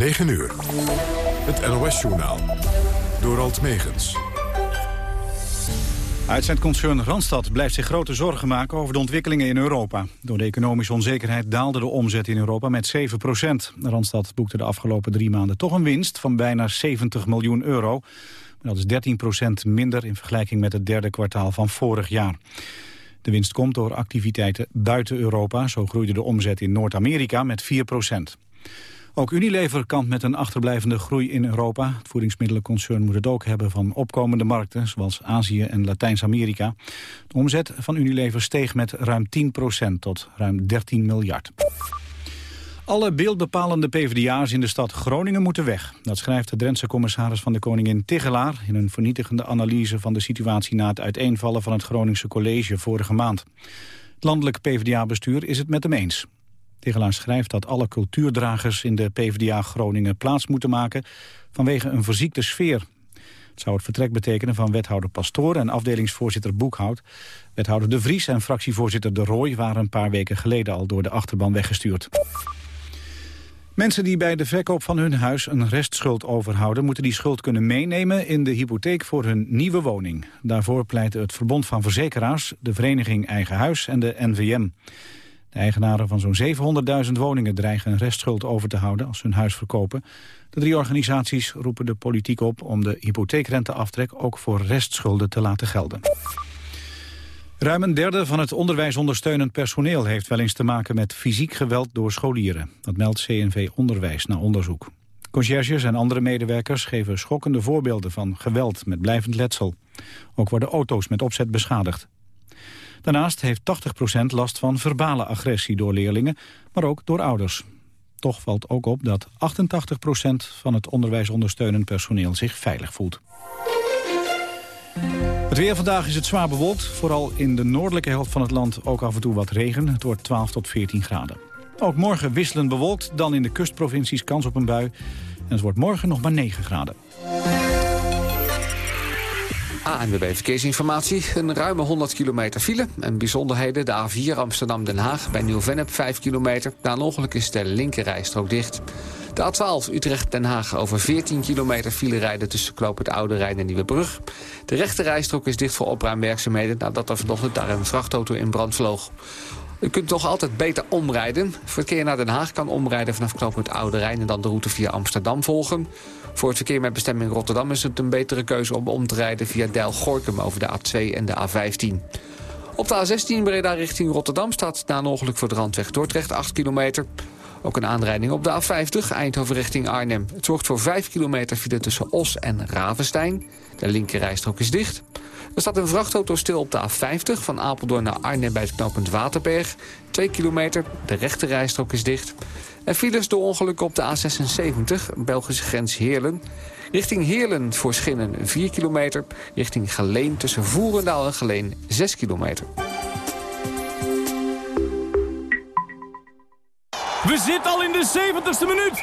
9 uur. Het NOS-journaal. Door Alt Megens. Uitzendconcern Randstad blijft zich grote zorgen maken over de ontwikkelingen in Europa. Door de economische onzekerheid daalde de omzet in Europa met 7 procent. Randstad boekte de afgelopen drie maanden toch een winst van bijna 70 miljoen euro. Dat is 13 procent minder in vergelijking met het derde kwartaal van vorig jaar. De winst komt door activiteiten buiten Europa. Zo groeide de omzet in Noord-Amerika met 4 procent. Ook Unilever kampt met een achterblijvende groei in Europa. Het voedingsmiddelenconcern moet het ook hebben van opkomende markten... zoals Azië en Latijns-Amerika. De omzet van Unilever steeg met ruim 10% tot ruim 13 miljard. Alle beeldbepalende PvdA's in de stad Groningen moeten weg. Dat schrijft de Drentse commissaris van de Koningin Tigelaar... in een vernietigende analyse van de situatie na het uiteenvallen van het Groningse college vorige maand. Het landelijk PvdA-bestuur is het met hem eens. Tegelaar schrijft dat alle cultuurdragers in de PvdA Groningen plaats moeten maken vanwege een verziekte sfeer. Het zou het vertrek betekenen van wethouder Pastoor en afdelingsvoorzitter Boekhout. Wethouder De Vries en fractievoorzitter De Rooij waren een paar weken geleden al door de achterban weggestuurd. Mensen die bij de verkoop van hun huis een restschuld overhouden... moeten die schuld kunnen meenemen in de hypotheek voor hun nieuwe woning. Daarvoor pleiten het Verbond van Verzekeraars, de Vereniging Eigen Huis en de NVM. De eigenaren van zo'n 700.000 woningen dreigen een restschuld over te houden als ze hun huis verkopen. De drie organisaties roepen de politiek op om de hypotheekrenteaftrek ook voor restschulden te laten gelden. Ruim een derde van het onderwijsondersteunend personeel heeft wel eens te maken met fysiek geweld door scholieren. Dat meldt CNV Onderwijs na onderzoek. Conciërges en andere medewerkers geven schokkende voorbeelden van geweld met blijvend letsel. Ook worden auto's met opzet beschadigd. Daarnaast heeft 80% last van verbale agressie door leerlingen, maar ook door ouders. Toch valt ook op dat 88% van het onderwijsondersteunend personeel zich veilig voelt. Het weer vandaag is het zwaar bewolkt. Vooral in de noordelijke helft van het land ook af en toe wat regen. Het wordt 12 tot 14 graden. Ook morgen wisselend bewolkt, dan in de kustprovincies kans op een bui. En het wordt morgen nog maar 9 graden. ANWB Verkeersinformatie. Een ruime 100 kilometer file. En bijzonderheden, de A4 Amsterdam-Den Haag bij Nieuw-Vennep 5 kilometer. Na een ongeluk is de linkerrijstrook dicht. De A12 Utrecht-Den Haag over 14 kilometer file rijden... tussen Kloop het Oude Rijn en Nieuwebrug. De rechterrijstrook is dicht voor opruimwerkzaamheden... nadat er vanochtend daar een vrachtauto in brand vloog. U kunt toch altijd beter omrijden. Verkeer naar Den Haag kan omrijden vanaf Knoop het Oude Rijn... en dan de route via Amsterdam volgen. Voor het verkeer met bestemming Rotterdam is het een betere keuze om om te rijden via Deil-Gorkum over de A2 en de A15. Op de A16 Breda richting Rotterdam staat na een ongeluk voor de randweg Dordrecht 8 kilometer. Ook een aanrijding op de A50 Eindhoven richting Arnhem. Het zorgt voor 5 kilometer file tussen Os en Ravenstein. De linkerrijstrook is dicht. Er staat een vrachtauto stil op de A50 van Apeldoorn naar Arnhem bij het knooppunt Waterberg. 2 kilometer, de rechterrijstrook is dicht. En files door ongelukken op de A76, Belgische grens Heerlen. Richting Heerlen voor Schinnen 4 kilometer. Richting Geleen tussen Voerendaal en Geleen 6 kilometer. We zitten al in de 70ste minuut.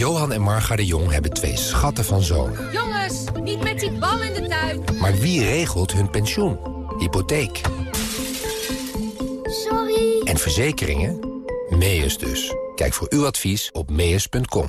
Johan en Marga de Jong hebben twee schatten van zonen. Jongens, niet met die bal in de tuin. Maar wie regelt hun pensioen? Hypotheek. Sorry. En verzekeringen? Meus dus. Kijk voor uw advies op meus.com.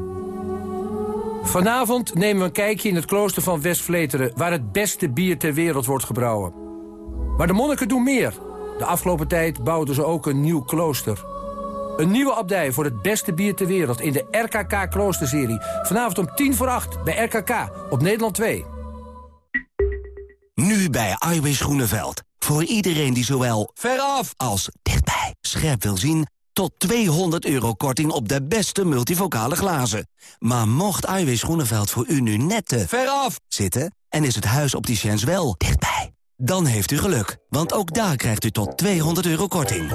Vanavond nemen we een kijkje in het klooster van West-Vleteren... waar het beste bier ter wereld wordt gebrouwen. Maar de monniken doen meer. De afgelopen tijd bouwden ze ook een nieuw klooster. Een nieuwe abdij voor het beste bier ter wereld... in de RKK Kloosterserie. Vanavond om tien voor acht bij RKK op Nederland 2. Nu bij Iwis Groeneveld. Voor iedereen die zowel veraf als dichtbij scherp wil zien... tot 200 euro korting op de beste multivocale glazen. Maar mocht Iwis Groeneveld voor u nu net te veraf zitten... en is het huis opticiens wel dichtbij... dan heeft u geluk, want ook daar krijgt u tot 200 euro korting.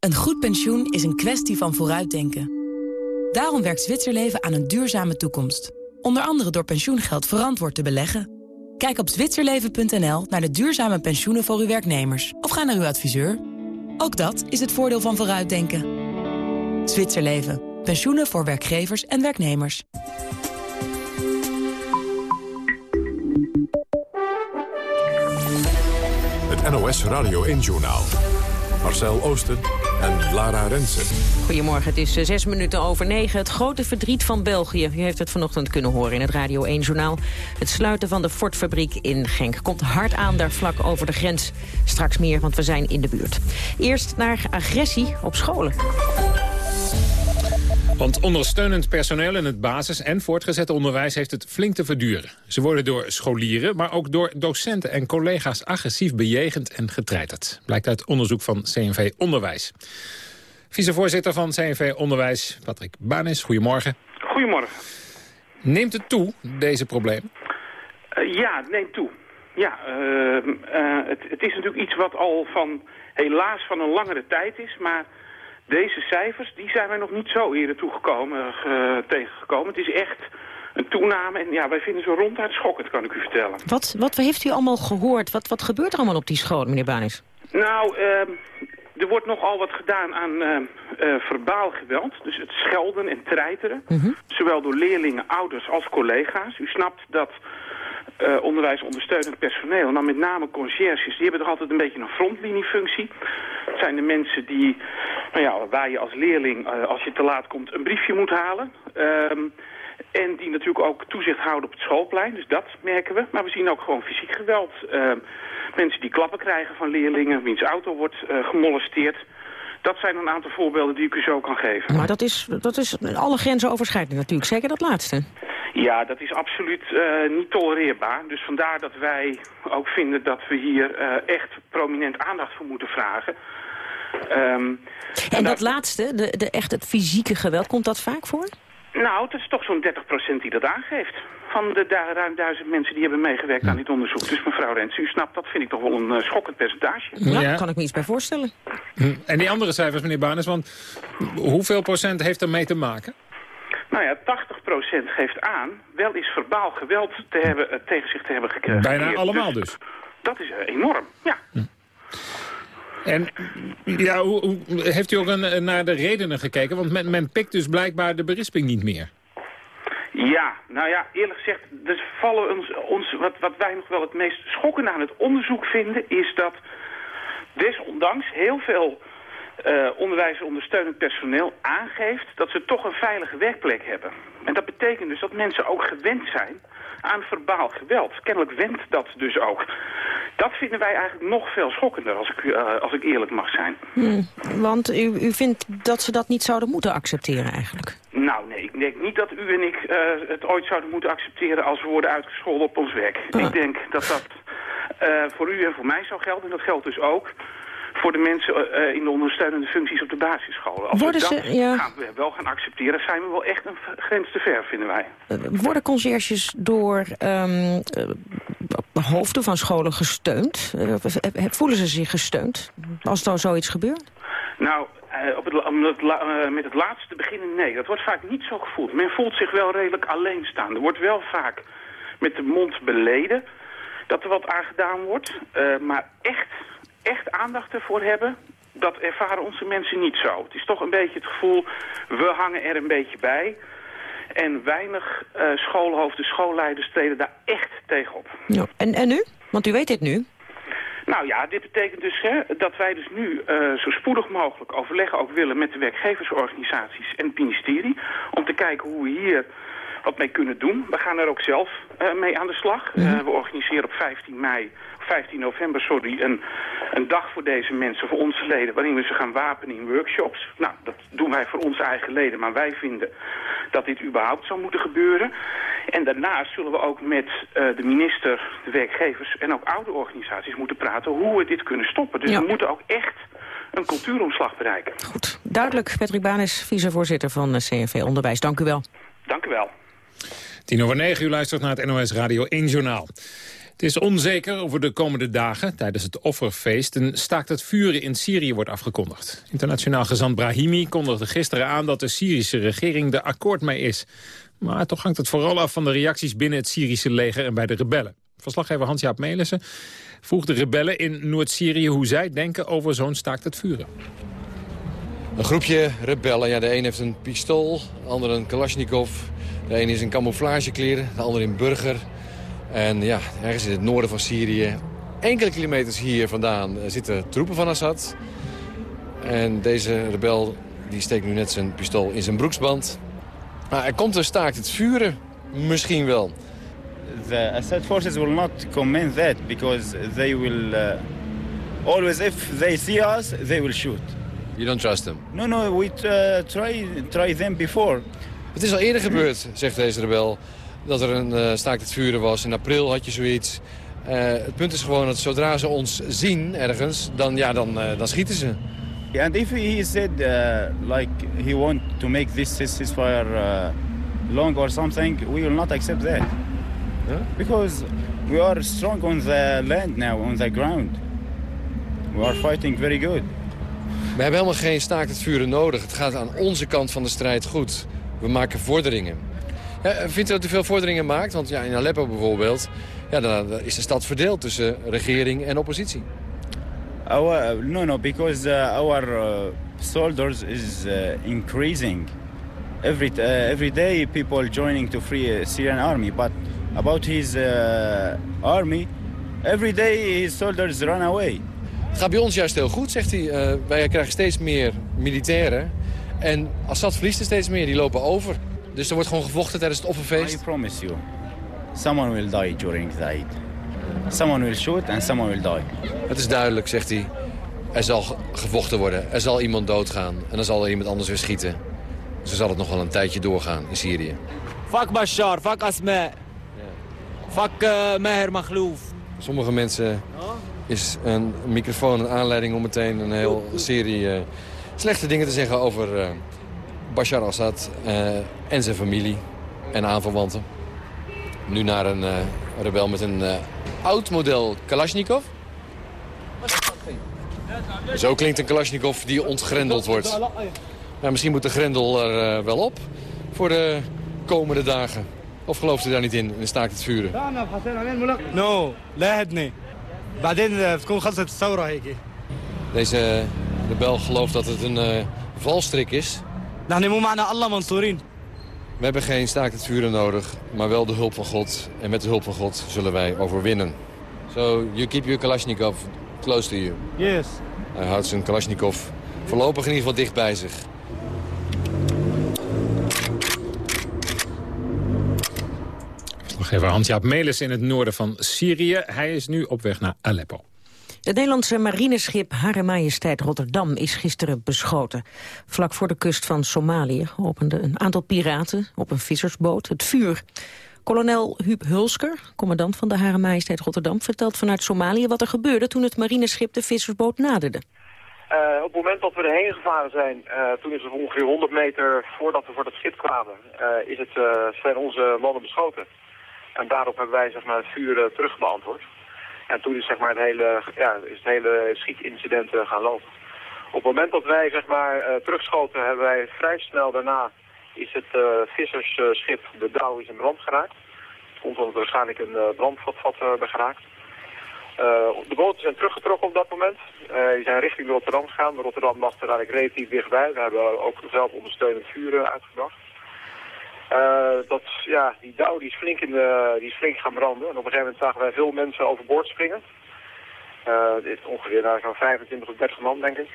Een goed pensioen is een kwestie van vooruitdenken. Daarom werkt Zwitserleven aan een duurzame toekomst. Onder andere door pensioengeld verantwoord te beleggen... Kijk op zwitserleven.nl naar de duurzame pensioenen voor uw werknemers. Of ga naar uw adviseur. Ook dat is het voordeel van vooruitdenken. Zwitserleven. Pensioenen voor werkgevers en werknemers. Het NOS Radio 1-journaal. Marcel Oosten Lara Rensen. Goedemorgen, het is eh, zes minuten over negen. Het grote verdriet van België. U heeft het vanochtend kunnen horen in het Radio 1-journaal. Het sluiten van de Ford-fabriek in Genk komt hard aan daar vlak over de grens. Straks meer, want we zijn in de buurt. Eerst naar agressie op scholen. Want ondersteunend personeel in het basis- en voortgezet onderwijs heeft het flink te verduren. Ze worden door scholieren, maar ook door docenten en collega's agressief bejegend en getreiterd. Blijkt uit onderzoek van CNV Onderwijs. Vicevoorzitter van CNV Onderwijs, Patrick Banis, goedemorgen. Goedemorgen. Neemt het toe, deze problemen? Uh, ja, het neemt toe. Ja, uh, uh, het, het is natuurlijk iets wat al van, helaas van een langere tijd is, maar deze cijfers, die zijn wij nog niet zo eerder toegekomen, uh, tegengekomen. Het is echt een toename en ja, wij vinden ze ronduit schokkend, kan ik u vertellen. Wat, wat heeft u allemaal gehoord? Wat, wat gebeurt er allemaal op die school, meneer Banis? Nou, uh, er wordt nogal wat gedaan aan uh, verbaal geweld. Dus het schelden en treiteren. Mm -hmm. Zowel door leerlingen, ouders als collega's. U snapt dat uh, onderwijs ondersteunend personeel, maar met name conciërges, die hebben toch altijd een beetje een frontliniefunctie. Het zijn de mensen die, nou ja, waar je als leerling, uh, als je te laat komt, een briefje moet halen. Um, en die natuurlijk ook toezicht houden op het schoolplein, dus dat merken we. Maar we zien ook gewoon fysiek geweld. Uh, mensen die klappen krijgen van leerlingen, wiens auto wordt uh, gemolesteerd. Dat zijn een aantal voorbeelden die ik u zo kan geven. Maar dat is, dat is alle grenzen overschrijdend natuurlijk, zeker dat laatste. Ja, dat is absoluut uh, niet tolereerbaar. Dus vandaar dat wij ook vinden dat we hier uh, echt prominent aandacht voor moeten vragen. Um, en, dat laatste, de, de, echt het fysieke geweld, komt dat vaak voor? Nou, het is toch zo'n 30% die dat aangeeft. Van de ruim duizend mensen die hebben meegewerkt ja. aan dit onderzoek. Dus mevrouw Rens, u snapt, dat vind ik toch wel een uh, schokkend percentage. Ja, ja, kan ik me iets bij voorstellen. En die andere cijfers, meneer Banes, want hoeveel procent heeft er mee te maken? Nou ja, 80% geeft aan wel eens verbaal geweld te hebben, uh, tegen zich te hebben gekregen. Bijna allemaal dus. dus. Dat is uh, enorm, ja. Hm. En ja, hoe, hoe, heeft u ook een, naar de redenen gekeken? Want men, men pikt dus blijkbaar de berisping niet meer. Ja, nou ja, eerlijk gezegd, dus vallen ons, ons wat, wat wij nog wel het meest schokkende aan het onderzoek vinden... is dat desondanks heel veel uh, onderwijs ondersteunend personeel aangeeft... dat ze toch een veilige werkplek hebben. En dat betekent dus dat mensen ook gewend zijn aan verbaal geweld. Kennelijk wendt dat dus ook. Dat vinden wij eigenlijk nog veel schokkender, als ik, uh, als ik eerlijk mag zijn. Hmm, want u, u vindt dat ze dat niet zouden moeten accepteren eigenlijk? Nou, nee, ik denk niet dat u en ik uh, het ooit zouden moeten accepteren als we worden uitgescholden op ons werk. Ah. Ik denk dat dat uh, voor u en voor mij zou gelden. En dat geldt dus ook voor de mensen uh, in de ondersteunende functies op de basisscholen. Als worden we dat ze, ja. gaan we wel gaan accepteren, zijn we wel echt een grens te ver, vinden wij. Uh, worden conciërges door um, uh, hoofden van scholen gesteund? voelen ze zich gesteund als er zoiets gebeurt? Nou, op het, met het laatste te beginnen, nee. Dat wordt vaak niet zo gevoeld. Men voelt zich wel redelijk alleenstaande. Er wordt wel vaak met de mond beleden dat er wat aan gedaan wordt. maar echt echt aandacht ervoor hebben, dat ervaren onze mensen niet zo. Het is toch een beetje het gevoel, we hangen er een beetje bij. En weinig uh, schoolhoofden, schoolleiders treden daar echt tegenop. Ja. En, en nu? Want u weet dit nu. Nou ja, dit betekent dus hè, dat wij dus nu uh, zo spoedig mogelijk overleggen ook willen met de werkgeversorganisaties en het ministerie. Om te kijken hoe we hier wat mee kunnen doen. We gaan er ook zelf mee aan de slag. we organiseren op 15 mei 15 november, sorry, een, een dag voor deze mensen, voor onze leden, waarin we ze gaan wapenen in workshops. Nou, dat doen wij voor onze eigen leden, maar wij vinden dat dit überhaupt zou moeten gebeuren. En daarnaast zullen we ook met uh, de minister, de werkgevers en ook oude organisaties moeten praten hoe we dit kunnen stoppen. Dus we moeten ook echt een cultuuromslag bereiken. Goed, duidelijk. Patrick Baan is vicevoorzitter van CNV Onderwijs. Dank u wel. Dank u wel. Tien over negen, u luistert naar het NOS Radio 1 Journaal. Het is onzeker over de komende dagen, tijdens het offerfeest... een staakt het vuren in Syrië wordt afgekondigd. Internationaal gezant Brahimi kondigde gisteren aan... dat de Syrische regering er akkoord mee is. Maar toch hangt het vooral af van de reacties binnen het Syrische leger... en bij de rebellen. Verslaggever Hans-Jaap Melissen vroeg de rebellen in Noord-Syrië... hoe zij denken over zo'n staakt het vuren. Een groepje rebellen. Ja, de een heeft een pistool, de ander een Kalashnikov. De een is in camouflagekleren, de ander in burger... En ja, ergens in het noorden van Syrië, enkele kilometers hier vandaan, eh, zitten troepen van Assad. En deze rebel die steekt nu net zijn pistool in zijn broeksband. Maar er komt een staakt het vuren, misschien wel. The Assad forces will not comment that because they will uh, always if they see us they will shoot. You don't trust them? No, no, we uh, try try them before. Het is al eerder gebeurd, zegt deze rebel dat er een uh, staakt het vuren was. In april had je zoiets. Uh, het punt is gewoon dat zodra ze ons zien ergens, dan, ja, dan, uh, dan schieten ze. Yeah, and if he said like he want to make this ceasefire long or something, we will not accept that. Huh? Because we are strong on the land now, on the ground. We are fighting very good. We hebben helemaal geen staakt het vuren nodig. Het gaat aan onze kant van de strijd goed. We maken vorderingen. Ja, vindt u dat u veel vorderingen maakt? Want ja, in Aleppo bijvoorbeeld ja, dan is de stad verdeeld tussen regering en oppositie. Our, no, no, because uh, our soldiers is increasing. Every, every day people joining to free Syrian army. But about his army, every day his soldiers run away. Het gaat bij ons juist heel goed, zegt hij. Uh, wij krijgen steeds meer militairen. En Assad verliest er steeds meer, die lopen over. Dus er wordt gewoon gevochten tijdens het offerfeest? I promise you. Someone will die during the Eid. Someone will shoot and someone will die. Het is duidelijk, zegt hij. Er zal gevochten worden. Er zal iemand doodgaan. En dan zal er iemand anders weer schieten. Dus dan zal het nog wel een tijdje doorgaan in Syrië. Fuck Bashar, fuck Asma. Fuck uh, Meher Maghlouf. Sommige mensen is een microfoon een aanleiding om meteen een heel serie uh, slechte dingen te zeggen over... Uh, Bashar Assad eh, en zijn familie en aanverwanten. Nu naar een eh, rebel met een eh, oud model Kalashnikov. Zo klinkt een Kalashnikov die ontgrendeld wordt. Nou, misschien moet de grendel er wel op voor de komende dagen. Of gelooft u daar niet in en staakt het vuren? No, het niet. Deze rebel gelooft dat het een valstrik is. We hebben geen staakt het vuren nodig, maar wel de hulp van God. En met de hulp van God zullen wij overwinnen. So, you keep your Kalashnikov close to you. Yes. Hij houdt zijn Kalashnikov voorlopig in ieder geval dicht bij zich. Verslaggever Hans-Jaap Melis in het noorden van Syrië. Hij is nu op weg naar Aleppo. Het Nederlandse marineschip Hare Majesteit Rotterdam is gisteren beschoten. Vlak voor de kust van Somalië openden een aantal piraten op een vissersboot het vuur. Kolonel Huub Hulsker, commandant van de Hare Majesteit Rotterdam... vertelt vanuit Somalië wat er gebeurde toen het marineschip de vissersboot naderde. Uh, op het moment dat we erheen gevaren zijn, uh, toen is het ongeveer 100 meter voordat we voor het schip kwamen, uh, is het, zijn onze mannen beschoten. En daarop hebben wij zeg maar, het vuur terugbeantwoord. En toen is zeg maar, het hele, ja, is hele schietincident uh, gaan lopen. Op het moment dat wij zeg maar, uh, terugschoten, hebben wij vrij snel daarna is het uh, vissersschip de Douw is in brand geraakt. Het komt omdat waarschijnlijk een brandvatvat hebben geraakt. de boten zijn teruggetrokken op dat moment. die zijn richting Rotterdam gegaan. Rotterdam lag er eigenlijk relatief dichtbij. We hebben ook zelf ondersteunend vuur uitgebracht. Uh, dat, ja, die dauw die is, flink in de, die is flink gaan branden. En op een gegeven moment zagen wij veel mensen overboord springen. Uh, dit is ongeveer naar zo'n 25 of 30 man, denk ik.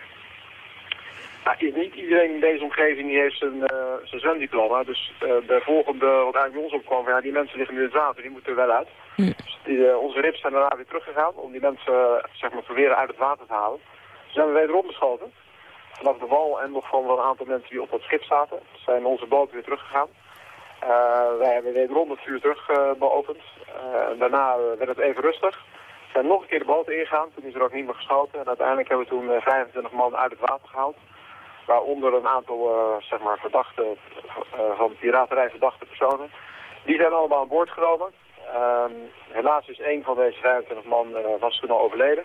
Nou, niet iedereen in deze omgeving die heeft zijn, uh, zijn zwemdiploma. Dus de volgende, wat eigenlijk bij ons opkwam, ja, die mensen liggen nu in het water, die moeten er wel uit. Hm. Dus die, onze rips zijn daarna weer teruggegaan om die mensen zeg maar, proberen uit het water te halen. Ze zijn we wederom beschoten. Vanaf de wal en nog van een aantal mensen die op dat schip zaten, zijn onze boten weer teruggegaan. Wij hebben wederom het vuur terug beopend. en daarna werd het even rustig. We zijn nog een keer de boot ingegaan, toen is er ook niet meer geschoten. En uiteindelijk hebben we toen 25 man uit het water gehaald. Waaronder een aantal uh, zeg maar verdachte, van piraterij verdachte personen. Die zijn allemaal aan boord genomen. Um, helaas is één van deze 25 man was toen al overleden.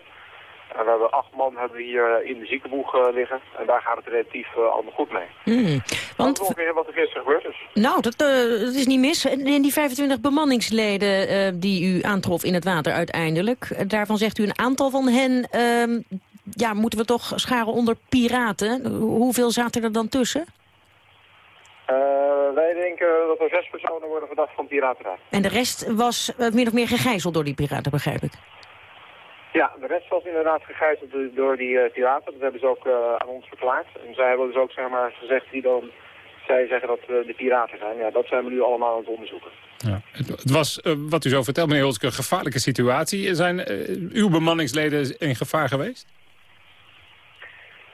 En we hebben acht man hebben we hier in de ziekenboeg liggen. En daar gaat het relatief allemaal goed mee. Mm, want... Dat is ongeveer wat er gisteren gebeurd is. Nou, dat, dat is niet mis. En die 25 bemanningsleden die u aantrof in het water uiteindelijk... daarvan zegt u een aantal van hen ehm, ja, moeten we toch scharen onder piraten. Hoeveel zaten er dan tussen? Wij denken dat er zes personen worden verdacht van piraterij. En de rest was min of meer gegijzeld door die piraten, begrijp ik? Ja, de rest was inderdaad gegijzeld door die uh, piraten. Dat hebben ze ook aan ons verklaard. En zij hebben dus ook zeg maar, gezegd die dan... Zij zeggen dat de piraten zijn. Ja, dat zijn we nu allemaal aan het onderzoeken. Ja. Het was, wat u zo vertelt, meneer Holtke, een gevaarlijke situatie. Zijn uw bemanningsleden in gevaar geweest?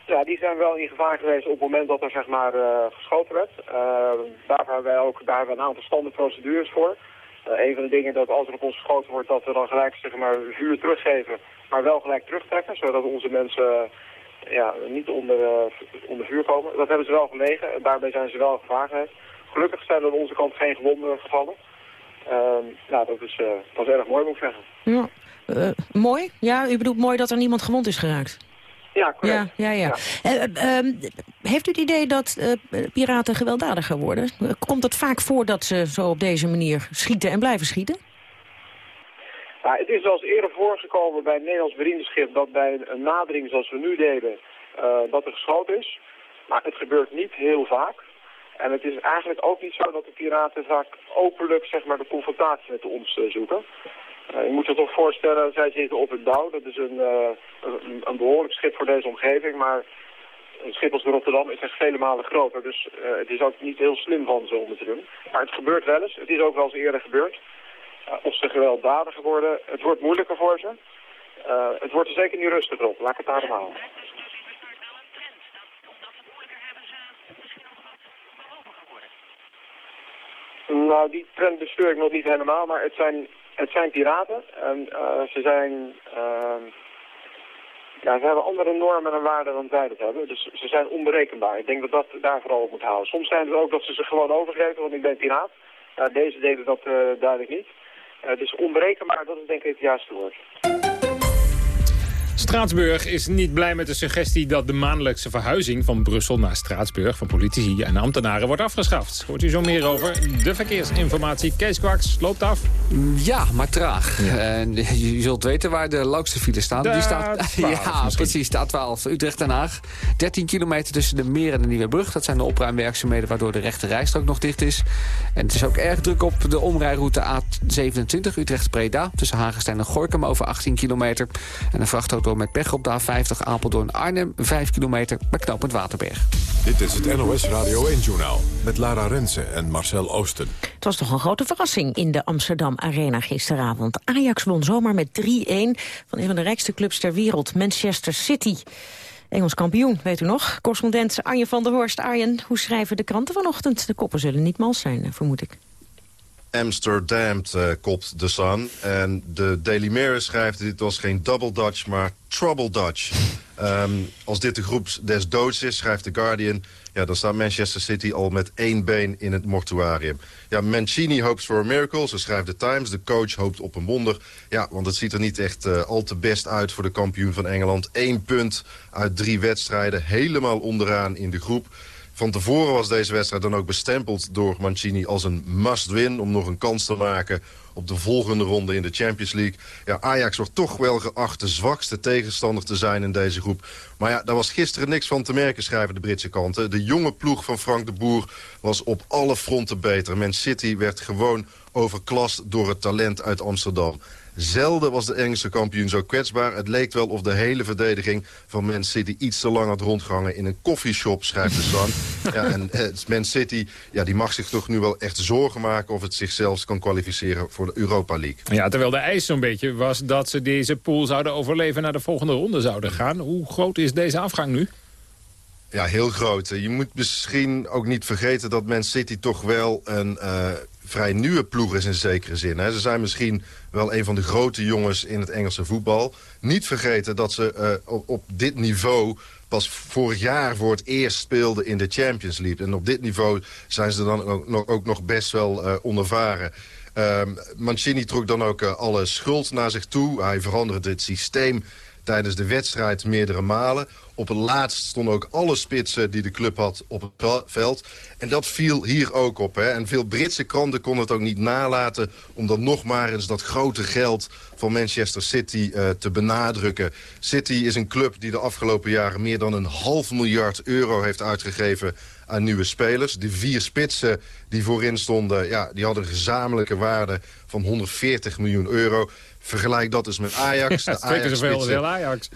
Ja, die zijn wel in gevaar geweest op het moment dat er zeg maar uh, geschoten werd. Daar hebben wij ook daar hebben we een aantal standaard procedures voor. Een van de dingen dat als er op ons geschoten wordt, dat we dan gelijk zeg maar vuur teruggeven, maar wel gelijk terugtrekken, zodat onze mensen ja, niet onder, onder vuur komen. Dat hebben ze wel gelegen en daarbij zijn ze wel geweest. Gelukkig zijn er aan onze kant geen gewonden gevallen. nou, dat is, dat is erg mooi moet ik zeggen. Ja, mooi? Ja, u bedoelt mooi dat er niemand gewond is geraakt? Ja, correct. Ja, ja, ja. ja. Uh, heeft u het idee dat uh, piraten gewelddadiger worden? Komt het vaak voor dat ze zo op deze manier schieten en blijven schieten? Het is wel eens eerder voorgekomen bij een Nederlands marineschip... dat bij een nadering zoals we nu deden, uh, dat er geschoten is. Maar het gebeurt niet heel vaak. En het is eigenlijk ook niet zo dat de piraten vaak openlijk zeg maar, de confrontatie met ons zoeken. Uh, je moet je toch voorstellen, zij zitten op het Douw. Dat is een, een, een, behoorlijk schip voor deze omgeving. Maar een schip als de Rotterdam is echt vele malen groter. Dus het is ook niet heel slim van ze om te doen. Maar het gebeurt wel eens. Het is ook wel eens eerder gebeurd. Of ze gewelddadiger worden. Het wordt moeilijker voor ze. het wordt er zeker niet rustiger op. Laat ik het daarom houden. Nou, die trend bestuur ik nog niet helemaal, maar het zijn het zijn piraten en uh, ze zijn... Uh, ja, ze hebben andere normen en waarden dan wij dat hebben. Dus ze zijn onberekenbaar. Ik denk dat dat daar vooral op moet houden. Soms zijn het ook dat ze zich gewoon overgeven, want ik ben piraat. Deze deden dat duidelijk niet. Dus onberekenbaar, dat is denk ik het juiste woord. Straatsburg is niet blij met de suggestie dat de maandelijkse verhuizing van Brussel naar Straatsburg van politici en ambtenaren wordt afgeschaft. Hoort u zo meer over de verkeersinformatie. Kees Kwaks loopt af. Ja, maar traag. En je zult weten waar de langste files staan. Die staat, 12 ja, misschien. precies. De A12 Utrecht-Den Haag. 13 kilometer tussen de Meer en de Nieuwebrug. Dat zijn de opruimwerkzaamheden waardoor de rechte rijstrook nog dicht is. En het is ook erg druk op de omrijroute A27 Utrecht-Breda. Tussen Hagenstein en Gorkum over 18 kilometer. En een vrachtauto met pech op de A50 Apeldoorn-Arnhem. 5 kilometer bij knooppunt Waterberg. Dit is het NOS Radio 1-journaal met Lara Rensen en Marcel Oosten. Het was toch een grote verrassing in de Amsterdam Arena gisteravond. Ajax won zomaar met 3-1 van een van de rijkste clubs ter wereld, Manchester City. Engels kampioen, weet u nog? Correspondent Arjen van der Horst. Arjen, hoe schrijven de kranten vanochtend? De koppen zullen niet mals zijn, vermoed ik. Amsterdam uh, kopt The Sun. En de Daily Mirror schrijft... dit was geen double Dutch, maar trouble Dutch. um, als dit de groep des doods is, schrijft The Guardian... Ja, dan staat Manchester City al met één been in het mortuarium. Ja, Mancini hopes for a miracle, zo schrijft The Times. De coach hoopt op een wonder. Ja, want het ziet er niet echt uh, al te best uit voor de kampioen van Engeland. Eén punt uit drie wedstrijden, helemaal onderaan in de groep. Van tevoren was deze wedstrijd dan ook bestempeld door Mancini als een must-win... om nog een kans te maken op de volgende ronde in de Champions League. Ja, Ajax wordt toch wel geacht de zwakste tegenstander te zijn in deze groep. Maar ja, daar was gisteren niks van te merken, schrijven de Britse kanten. De jonge ploeg van Frank de Boer was op alle fronten beter. Man City werd gewoon overklast door het talent uit Amsterdam. Zelden was de Engelse kampioen zo kwetsbaar. Het leek wel of de hele verdediging van Man City iets te lang had rondgehangen in een koffieshop, schrijft de Sun. ja, en eh, Man City ja, die mag zich toch nu wel echt zorgen maken of het zichzelf kan kwalificeren voor de Europa League. Ja, terwijl de eis zo'n beetje was dat ze deze pool zouden overleven naar de volgende ronde zouden gaan. Hoe groot is deze afgang nu? Ja, heel groot. Je moet misschien ook niet vergeten dat Man City toch wel een uh, vrij nieuwe ploeg is in zekere zin. Hè. Ze zijn misschien wel een van de grote jongens in het Engelse voetbal. Niet vergeten dat ze uh, op, dit niveau pas vorig jaar voor het eerst speelden in de Champions League. En op dit niveau zijn ze dan ook, nog, ook nog best wel uh, onervaren. Uh, Mancini trok dan ook uh, alle schuld naar zich toe. Hij veranderde het systeem tijdens de wedstrijd meerdere malen. Op het laatst stonden ook alle spitsen die de club had op het veld. En dat viel hier ook op. Hè. En veel Britse kranten konden het ook niet nalaten... om dan nog maar eens dat grote geld van Manchester City uh, te benadrukken. City is een club die de afgelopen jaren meer dan een half miljard euro heeft uitgegeven aan nieuwe spelers. De vier spitsen die voorin stonden, ja, die hadden een gezamenlijke waarde van 140 miljoen euro. Vergelijk dat eens met Ajax. Ja, de Ajax zoveel Ajax.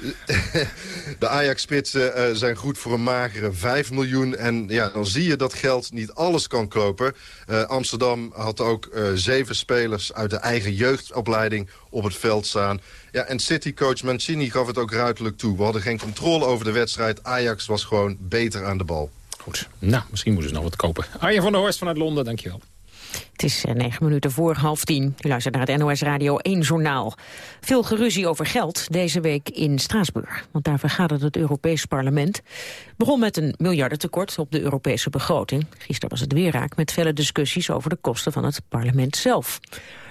De Ajax-spitsen uh, zijn goed voor een magere 5 miljoen. En ja, dan zie je dat geld niet alles kan kopen. Uh, Amsterdam had ook uh, zeven spelers uit de eigen jeugdopleiding op het veld staan. Ja, en City-coach Mancini gaf het ook ruidelijk toe. We hadden geen controle over de wedstrijd. Ajax was gewoon beter aan de bal. Goed, nou, misschien moeten ze nog wat kopen. Arjen van der Horst vanuit Londen, dankjewel. Het is negen minuten voor half tien. U luistert naar het NOS Radio 1 Journaal. Veel geruzie over geld deze week in Straatsburg. Want daar vergadert het Europees Parlement. Begon met een miljardentekort op de Europese begroting. Gisteren was het weer raak met felle discussies over de kosten van het parlement zelf.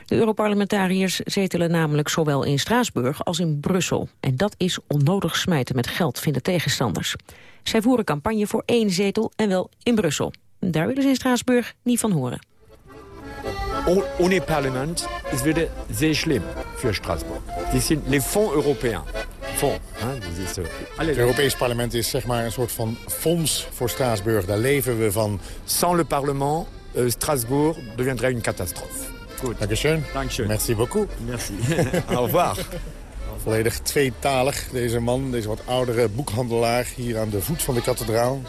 De Europarlementariërs zetelen namelijk zowel in Straatsburg als in Brussel. En dat is onnodig smijten met geld, vinden tegenstanders. Zij voeren campagne voor één zetel en wel in Brussel. Daar willen ze in Straatsburg niet van horen. Ohne Parlament, es würde sehr schlimm für Straßburg. Die sind les fonds européens. Fonds, hè? Dat is. Het Europees Parlement is zeg maar een soort van fonds voor Straatsburg. Daar leven we van. Sans le Parlement, euh, Strasbourg deviendrait une catastrophe. Goed. Dankeschön. Dankeschön. Merci beaucoup. Merci. Au revoir. Volledig tweetalig, deze man, deze wat oudere boekhandelaar... hier aan de voet van de kathedraal.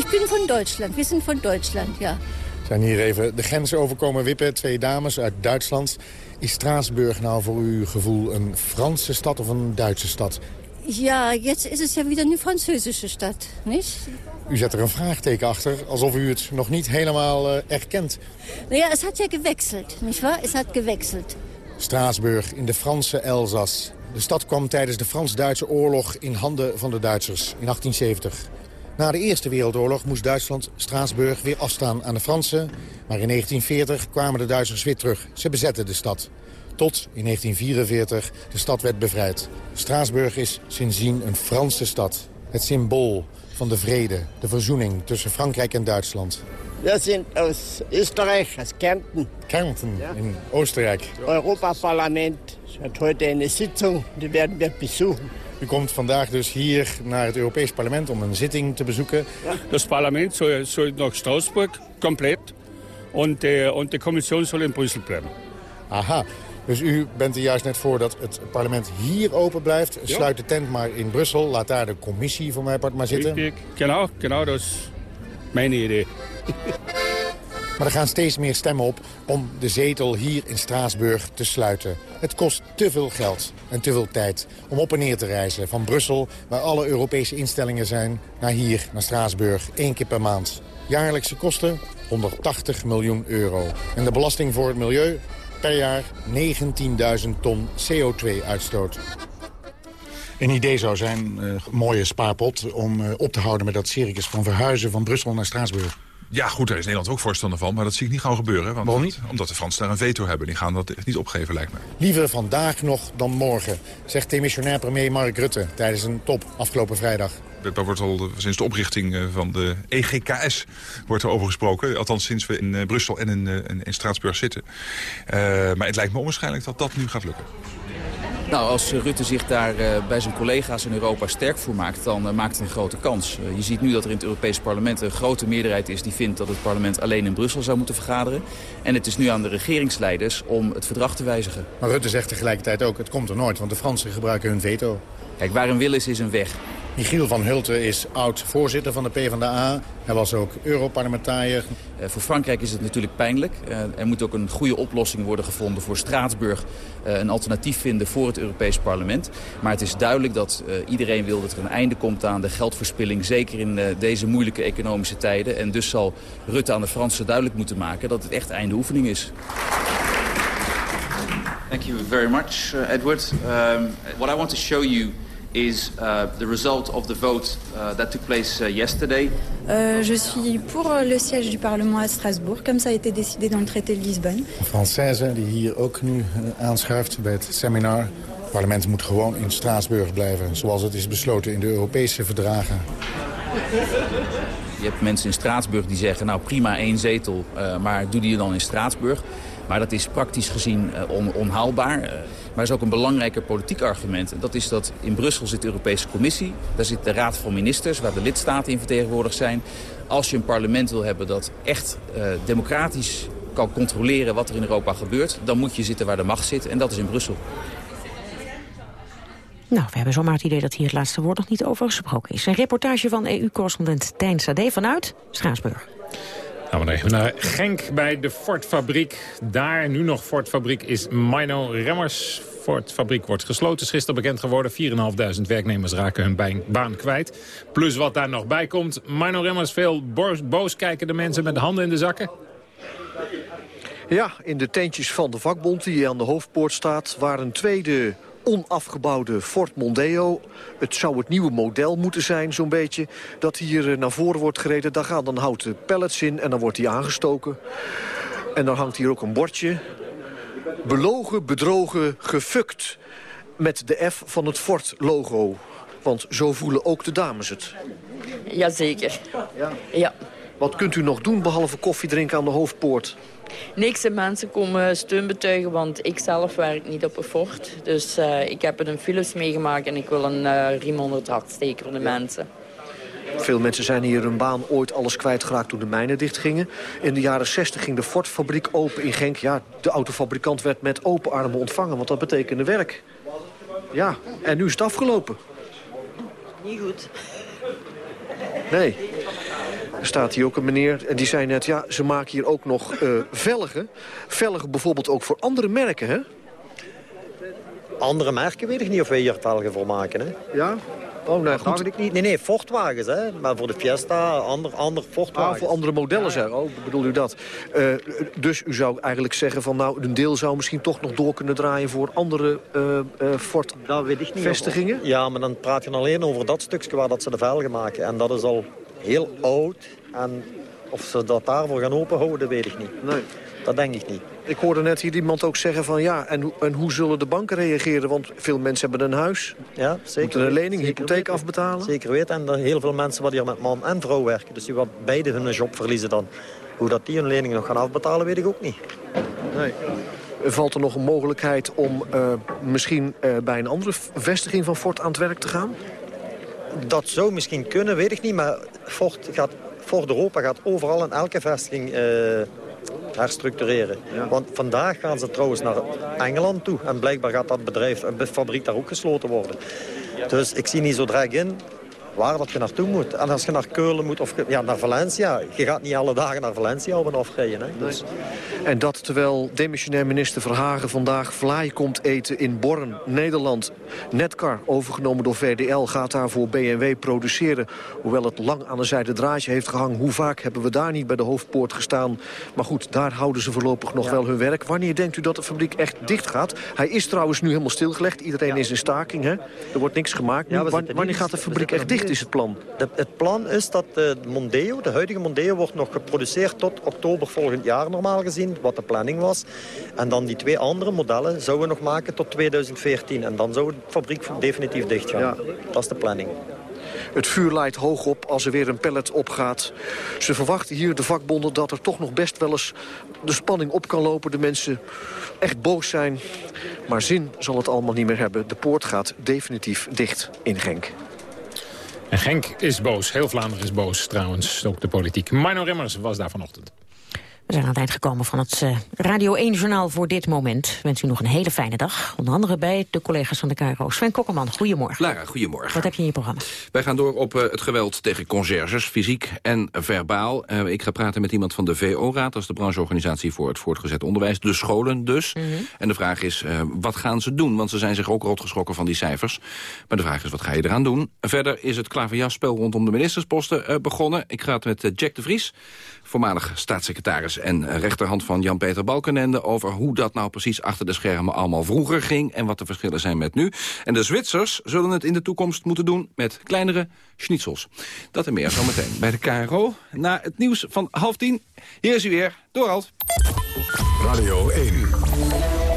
Ik ben van Duitsland. We zijn van Duitsland, ja. Zijn hier even de grens overkomen wippen. Twee dames uit Duitsland. Is Straatsburg nou voor uw gevoel een Franse stad of een Duitse stad? Ja, jetzt is het ja weer een Franse stad, niet? U zet er een vraagteken achter, alsof u het nog niet helemaal uh, erkent. Nou ja, het had ja gewechselt, niet waar? Het had gewechselt. Straatsburg in de Franse Elzas. De stad kwam tijdens de Frans-Duitse oorlog in handen van de Duitsers in 1870. Na de Eerste Wereldoorlog moest Duitsland Straatsburg weer afstaan aan de Fransen. Maar in 1940 kwamen de Duitsers weer terug. Ze bezetten de stad. Tot in 1944 de stad werd bevrijd. Straatsburg is sindsdien een Franse stad. Het symbool van de vrede, de verzoening tussen Frankrijk en Duitsland. We zijn uit Oostenrijk, uit Kempten. Kempten, in Oostenrijk. Het Europaparlement hat heute eine Sitzung, die werden wir besuchen. U komt vandaag dus hier naar het Europees Parlement om een zitting te bezoeken. Het parlement soll, soll nach Straßburg compleet en de, en de commissie zal in Brussel blijven. Aha, dus u bent er juist net voor dat het parlement hier open blijft. Sluit de tent maar in Brussel. Laat daar de commissie voor mij part maar zitten. Genau, genau, dat is mijn idee. Maar er gaan steeds meer stemmen op om de zetel hier in Straatsburg te sluiten. Het kost te veel geld en te veel tijd om op en neer te reizen. Van Brussel, waar alle Europese instellingen zijn, naar hier, naar Straatsburg. één keer per maand. Jaarlijkse kosten 180 miljoen euro. En de belasting voor het milieu per jaar 19.000 ton CO2-uitstoot. Een idee zou zijn, eh, een mooie spaarpot, om eh, op te houden met dat circus van verhuizen van Brussel naar Straatsburg. Ja, goed, daar is Nederland ook voorstander van, maar dat zie ik niet gauw gebeuren. Want Waarom niet? Omdat de Fransen daar een veto hebben. Die gaan dat echt niet opgeven, lijkt me. Liever vandaag nog dan morgen, zegt demissionair premier Mark Rutte tijdens een top afgelopen vrijdag. Daar wordt al sinds de oprichting eh, van de EGKS wordt er over gesproken. Althans sinds we in eh, Brussel en in, eh, in, in Straatsburg zitten. Maar het lijkt me onwaarschijnlijk dat dat nu gaat lukken. Nou, als Rutte zich daar uh, bij zijn collega's in Europa sterk voor maakt, dan uh, maakt het een grote kans. Uh, je ziet nu dat er in het Europese parlement een grote meerderheid is die vindt dat het parlement alleen in Brussel zou moeten vergaderen. En het is nu aan de regeringsleiders om het verdrag te wijzigen. Maar Rutte zegt tegelijkertijd ook, het komt er nooit, want de Fransen gebruiken hun veto. Kijk, waar een wil is, is een weg. Michiel van Hulten is oud-voorzitter van de PvdA. Hij was ook Europarlementariër. Uh, voor Frankrijk is het natuurlijk pijnlijk. Uh, er moet ook een goede oplossing worden gevonden voor Straatsburg. Uh, een alternatief vinden voor het Europees parlement. Maar het is duidelijk dat iedereen wil dat er een einde komt aan de geldverspilling. Zeker in deze moeilijke economische tijden. En dus zal Rutte aan de Fransen duidelijk moeten maken dat het echt einde oefening is. Thank you very much, Edward. Um, what I want to show you is uh, the result of the vote uh, that took place uh, yesterday. Euh, je suis pour le siège du Parlement à Strasbourg, comme ça a été décidé dans le traité de Lisbonne. Een Française die hier ook nu uh, aanschuift bij het seminar. Het parlement moet gewoon in Straatsburg blijven, zoals het is besloten in de Europese verdragen. Je hebt mensen in Straatsburg die zeggen, nou prima één zetel, uh, maar doe die dan in Straatsburg. Maar dat is praktisch gezien on onhaalbaar. Uh, maar is ook een belangrijker politiek argument. En dat is dat in Brussel zit de Europese Commissie. Daar zit de Raad van Ministers, waar de lidstaten in vertegenwoordigd zijn. Als je een parlement wil hebben dat echt uh, democratisch kan controleren wat er in Europa gebeurt... dan moet je zitten waar de macht zit. En dat is in Brussel. Nou, we hebben zomaar het idee dat hier het laatste woord nog niet over gesproken is. Een reportage van EU-correspondent Tijn Sade vanuit Straatsburg. Gaan we even naar Genk bij de Ford-fabriek. Daar, nu nog Ford-fabriek, is Mino Remmers. Ford-fabriek wordt gesloten, is gisteren bekend geworden. 4.500 werknemers raken hun baan kwijt. Plus wat daar nog bij komt. Mino Remmers, veel boos kijken de mensen met de handen in de zakken. Ja, in de tentjes van de vakbond die aan de hoofdpoort staat... waar een tweede onafgebouwde Ford Mondeo. Het zou het nieuwe model moeten zijn, zo'n beetje. Dat hier naar voren wordt gereden. Daar gaan dan houten pallets in en dan wordt hij aangestoken. En dan hangt hier ook een bordje. Belogen, bedrogen, gefukt. Met de F van het Ford-logo. Want zo voelen ook de dames het. Jazeker. Ja. ja. Wat kunt u nog doen behalve koffie drinken aan de hoofdpoort? Niks en mensen komen steun betuigen, want ik zelf werk niet op een fort. Dus uh, ik heb een Philips meegemaakt en ik wil een uh, riem onder het hart steken voor de mensen. Veel mensen zijn hier hun baan ooit alles kwijtgeraakt toen de mijnen dichtgingen. In de jaren 60 ging de Ford-fabriek open in Genk. Ja, de autofabrikant werd met open armen ontvangen, want dat betekende werk. Ja, en nu is het afgelopen. Niet goed. Nee. Er staat hier ook een meneer en die zei net... ja, ze maken hier ook nog uh, velgen. Velgen bijvoorbeeld ook voor andere merken, hè? Andere merken weet ik niet of wij hier velgen voor maken, hè? Ja? Oh, nee, goed. Ik niet. Nee, nee, Fortwagens, hè. Maar voor de Fiesta, ander, ander Fortwagens. Ah, voor andere modellen, zeg. Oh, bedoel u dat? Uh, dus u zou eigenlijk zeggen van... nou, een deel zou misschien toch nog door kunnen draaien... voor andere uh, uh, Ford-vestigingen? Ja, maar dan praat je alleen over dat stukje waar dat ze de velgen maken. En dat is al heel oud. En of ze dat daarvoor gaan openhouden, weet ik niet. Nee. Dat denk ik niet. Ik hoorde net hier iemand ook zeggen van ja, en, en hoe zullen de banken reageren? Want veel mensen hebben een huis, ja, zeker moeten een lening, hypotheek weten. afbetalen. Zeker weten. En er heel veel mensen wat hier met man en vrouw werken. Dus die wat beide hun job verliezen dan. Hoe dat die hun lening nog gaan afbetalen, weet ik ook niet. Nee. Valt er nog een mogelijkheid om uh, misschien uh, bij een andere vestiging van Ford aan het werk te gaan? Dat zou misschien kunnen, weet ik niet. Maar Ford, gaat, Ford Europa gaat overal in elke vestiging uh, herstructureren. Ja. Want vandaag gaan ze trouwens naar Engeland toe. En blijkbaar gaat dat bedrijf, een fabriek daar ook gesloten worden. Dus ik zie niet zo direct in waar dat je naartoe moet. En als je naar Keulen moet of ja, naar Valencia... je gaat niet alle dagen naar Valencia op en afrijden. Hè? Dus. En dat terwijl demissionair minister Verhagen vandaag vlaai komt eten in Born, Nederland. Netcar, overgenomen door VDL, gaat daar voor BMW produceren. Hoewel het lang aan een zijde draadje heeft gehangen. Hoe vaak hebben we daar niet bij de hoofdpoort gestaan? Maar goed, daar houden ze voorlopig nog ja. wel hun werk. Wanneer denkt u dat de fabriek echt dicht gaat? Hij is trouwens nu helemaal stilgelegd. Iedereen ja. is in staking, hè? Er wordt niks gemaakt. Ja, wanneer gaat de fabriek echt dicht, is het plan? De, het plan is dat de Mondeo, de huidige Mondeo, wordt nog geproduceerd tot oktober volgend jaar normaal gezien. Wat de planning was. En dan die twee andere modellen zouden we nog maken tot 2014. En dan zou de fabriek definitief dicht gaan. Ja. Dat is de planning. Het vuur leidt hoog op als er weer een pellet opgaat. Ze verwachten hier, de vakbonden, dat er toch nog best wel eens de spanning op kan lopen. De mensen echt boos zijn. Maar zin zal het allemaal niet meer hebben. De poort gaat definitief dicht in Genk. En Genk is boos. Heel Vlaanderen is boos trouwens. Ook de politiek. Mino Remmers was daar vanochtend. We zijn aan het eind gekomen van het uh, Radio 1-journaal voor dit moment. Wens u nog een hele fijne dag. Onder andere bij de collega's van de KRO. Sven Kokkerman, goedemorgen. Lara, goedemorgen. Wat heb je in je programma? Wij gaan door op uh, het geweld tegen conciërges, fysiek en verbaal. Uh, ik ga praten met iemand van de VO-raad, dat is de brancheorganisatie voor het voortgezet onderwijs. De scholen dus. Mm -hmm. En de vraag is, wat gaan ze doen? Want ze zijn zich ook rotgeschrokken van die cijfers. Maar de vraag is, wat ga je eraan doen? Verder is het klaverjasspel rondom de ministersposten begonnen. Ik ga het met Jack de Vries, voormalig staatssecretaris en rechterhand van Jan-Peter Balkenende... over hoe dat nou precies achter de schermen allemaal vroeger ging... en wat de verschillen zijn met nu. En de Zwitsers zullen het in de toekomst moeten doen met kleinere schnitzels. Dat en meer zometeen bij de KRO. Na het nieuws van half tien, hier is u weer, Dorald. Radio 1,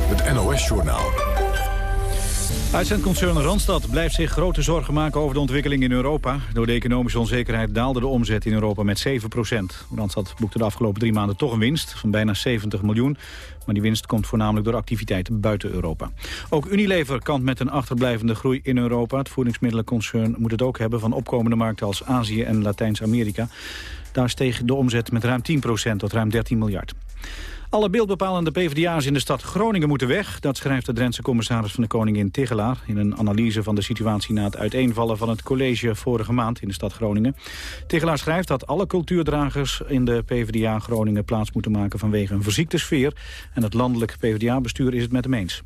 het NOS-journaal. Uitzendconcern Randstad blijft zich grote zorgen maken over de ontwikkeling in Europa. Door de economische onzekerheid daalde de omzet in Europa met 7 procent. Randstad boekte de afgelopen drie maanden toch een winst van bijna 70 miljoen. Maar die winst komt voornamelijk door activiteiten buiten Europa. Ook Unilever kant met een achterblijvende groei in Europa. Het voedingsmiddelenconcern moet het ook hebben van opkomende markten als Azië en Latijns-Amerika. Daar steeg de omzet met ruim 10 procent tot ruim 13 miljard. Alle beeldbepalende PvdA's in de stad Groningen moeten weg. Dat schrijft de Drentse commissaris van de Koningin Tigelaar... in een analyse van de situatie na het uiteenvallen van het college vorige maand in de stad Groningen. Tigelaar schrijft dat alle cultuurdragers in de PvdA Groningen plaats moeten maken... vanwege een verziekte sfeer. En het landelijk PvdA-bestuur is het met hem eens.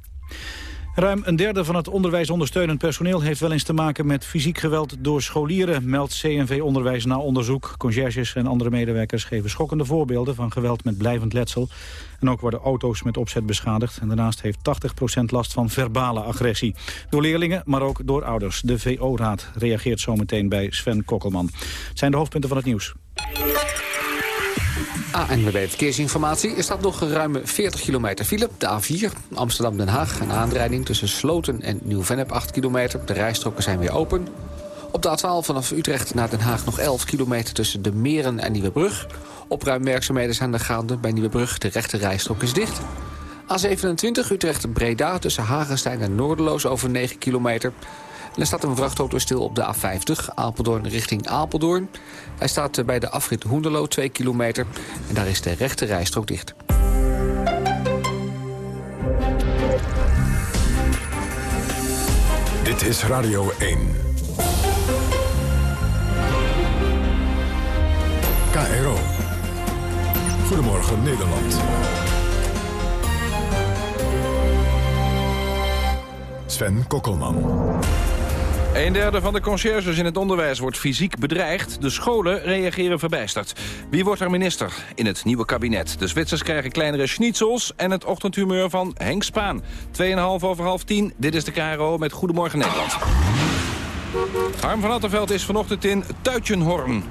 Ruim een derde van het onderwijsondersteunend personeel heeft wel eens te maken met fysiek geweld door scholieren, meldt CNV Onderwijs na onderzoek. Conciërges en andere medewerkers geven schokkende voorbeelden van geweld met blijvend letsel. En ook worden auto's met opzet beschadigd. En daarnaast heeft 80% last van verbale agressie. Door leerlingen, maar ook door ouders. De VO-raad reageert zometeen bij Sven Kokkelman. Het zijn de hoofdpunten van het nieuws. ANWB Verkeersinformatie. Er staat nog een ruime 40 kilometer file. De A4 Amsterdam-Den Haag. Een aanrijding tussen Sloten en Nieuw-Vennep 8 kilometer. De rijstroken zijn weer open. Op de A12 vanaf Utrecht naar Den Haag nog 11 kilometer tussen de Meren en Nieuwebrug. Opruimwerkzaamheden zijn er gaande bij Nieuwebrug. De rechte rijstrook is dicht. A27 Utrecht-Breda tussen Hagenstein en Noorderloos over 9 kilometer. Er staat een vrachtauto stil op de A50, Apeldoorn richting Apeldoorn. Hij staat bij de afrit Hoenderloo 2 kilometer. En daar is de rechte rijstrook dicht. Dit is Radio 1. KRO. Goedemorgen Nederland. Sven Kokkelman. Een derde van de conciërges in het onderwijs wordt fysiek bedreigd. De scholen reageren verbijsterd. Wie wordt er minister in het nieuwe kabinet? De Zwitsers krijgen kleinere schnitzels en het ochtendhumeur van Henk Spaan. 2,5 over half 10. Dit is de KRO met Goedemorgen Nederland. Harm van Attenveld is vanochtend in Tuitjenhorn.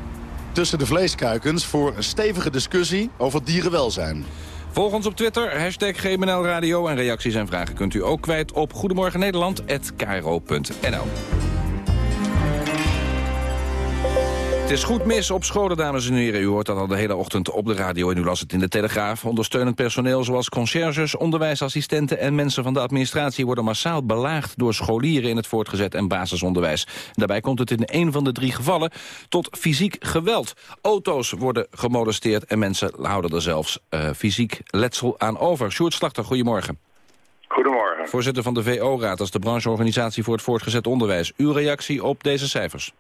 Tussen de vleeskuikens voor een stevige discussie over dierenwelzijn. Volg ons op Twitter, hashtag GMNL Radio. En reacties en vragen kunt u ook kwijt op goedemorgennederland.nl. Het is goed mis op scholen, dames en heren. U hoort dat al de hele ochtend op de radio en u las het in de Telegraaf. Ondersteunend personeel zoals conciërges, onderwijsassistenten... en mensen van de administratie worden massaal belaagd... door scholieren in het voortgezet en basisonderwijs. Daarbij komt het in een van de drie gevallen tot fysiek geweld. Auto's worden gemolesteerd en mensen houden er zelfs uh, fysiek letsel aan over. Sjoerd Slachter, goedemorgen. Goedemorgen. Voorzitter van de VO-raad, is de brancheorganisatie voor het voortgezet onderwijs. Uw reactie op deze cijfers?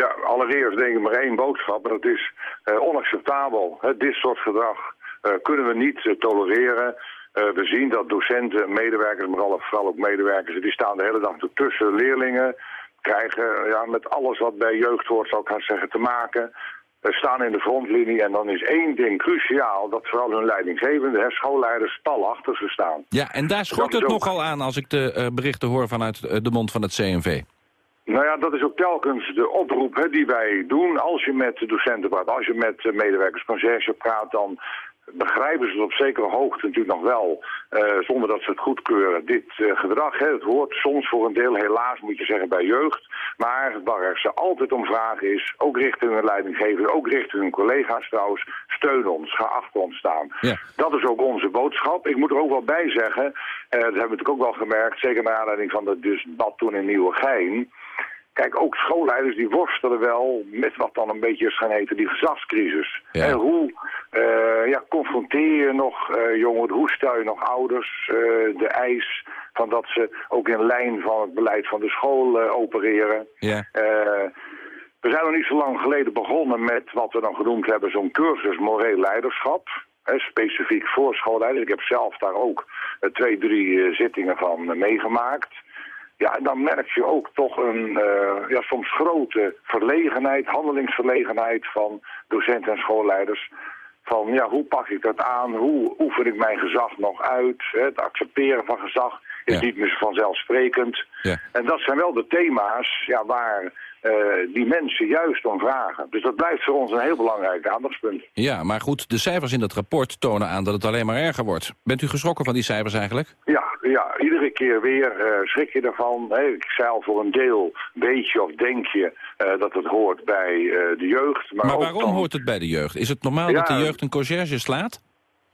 Ja, allereerst denk ik maar één boodschap. En dat is uh, onacceptabel. Hè, dit soort gedrag uh, kunnen we niet uh, tolereren. we zien dat docenten, medewerkers, maar vooral ook medewerkers... die staan de hele dag tussen leerlingen... krijgen ja, met alles wat bij jeugd hoort, zou ik gaan zeggen, te maken... staan in de frontlinie en dan is één ding cruciaal... dat vooral hun leidinggevende, hè, schoolleiders, pal achter ze staan. Ja, en daar schort het ook... nogal aan als ik de berichten hoor vanuit de mond van het CNV. Nou ja, dat is ook telkens de oproep hè, die wij doen. Als je met docenten praat, als je met medewerkers conciërge praat... dan begrijpen ze het op zekere hoogte natuurlijk nog wel, eh, zonder dat ze het goedkeuren. Dit eh, gedrag, hè, het hoort soms voor een deel, helaas moet je zeggen, bij jeugd. Maar waar ze altijd om vragen is, ook richting hun leidinggever, ook richting hun collega's trouwens, steun ons, ga achter ons staan. Ja. Dat is ook onze boodschap. Ik moet er ook wel bij zeggen, eh, dat hebben we natuurlijk ook wel gemerkt, zeker naar aanleiding van het debat toen in Nieuwegein... Kijk, ook schoolleiders die worstelen wel met wat dan een beetje is gaan heten die gezagscrisis. En hoe uh, ja, confronteer je nog uh, jongeren, hoe stel je nog ouders uh, de eis van dat ze ook in lijn van het beleid van de school opereren. Ja. we zijn nog niet zo lang geleden begonnen met wat we dan genoemd hebben zo'n cursus moreel leiderschap. Hè, specifiek voor schoolleiders. Ik heb zelf daar ook twee, drie zittingen van meegemaakt. Ja, en dan merk je ook toch een uh, ja, soms grote verlegenheid, handelingsverlegenheid van docenten en schoolleiders. Van ja, hoe pak ik dat aan? Hoe oefen ik mijn gezag nog uit? Het accepteren van gezag is niet meer vanzelfsprekend. Ja. En dat zijn wel de thema's ja, waar uh, die mensen juist om vragen. Dus dat blijft voor ons een heel belangrijk aandachtspunt. Ja, maar goed, de cijfers in dat rapport tonen aan dat het alleen maar erger wordt. Bent u geschrokken van die cijfers eigenlijk? Ja, ja iedere keer weer uh, schrik je ervan. Hey, ik zei al voor een deel, weet je of denk je uh, dat het hoort bij de jeugd. Maar, maar waarom hoort het bij de jeugd? Is het normaal ja, dat de jeugd een conciërge slaat?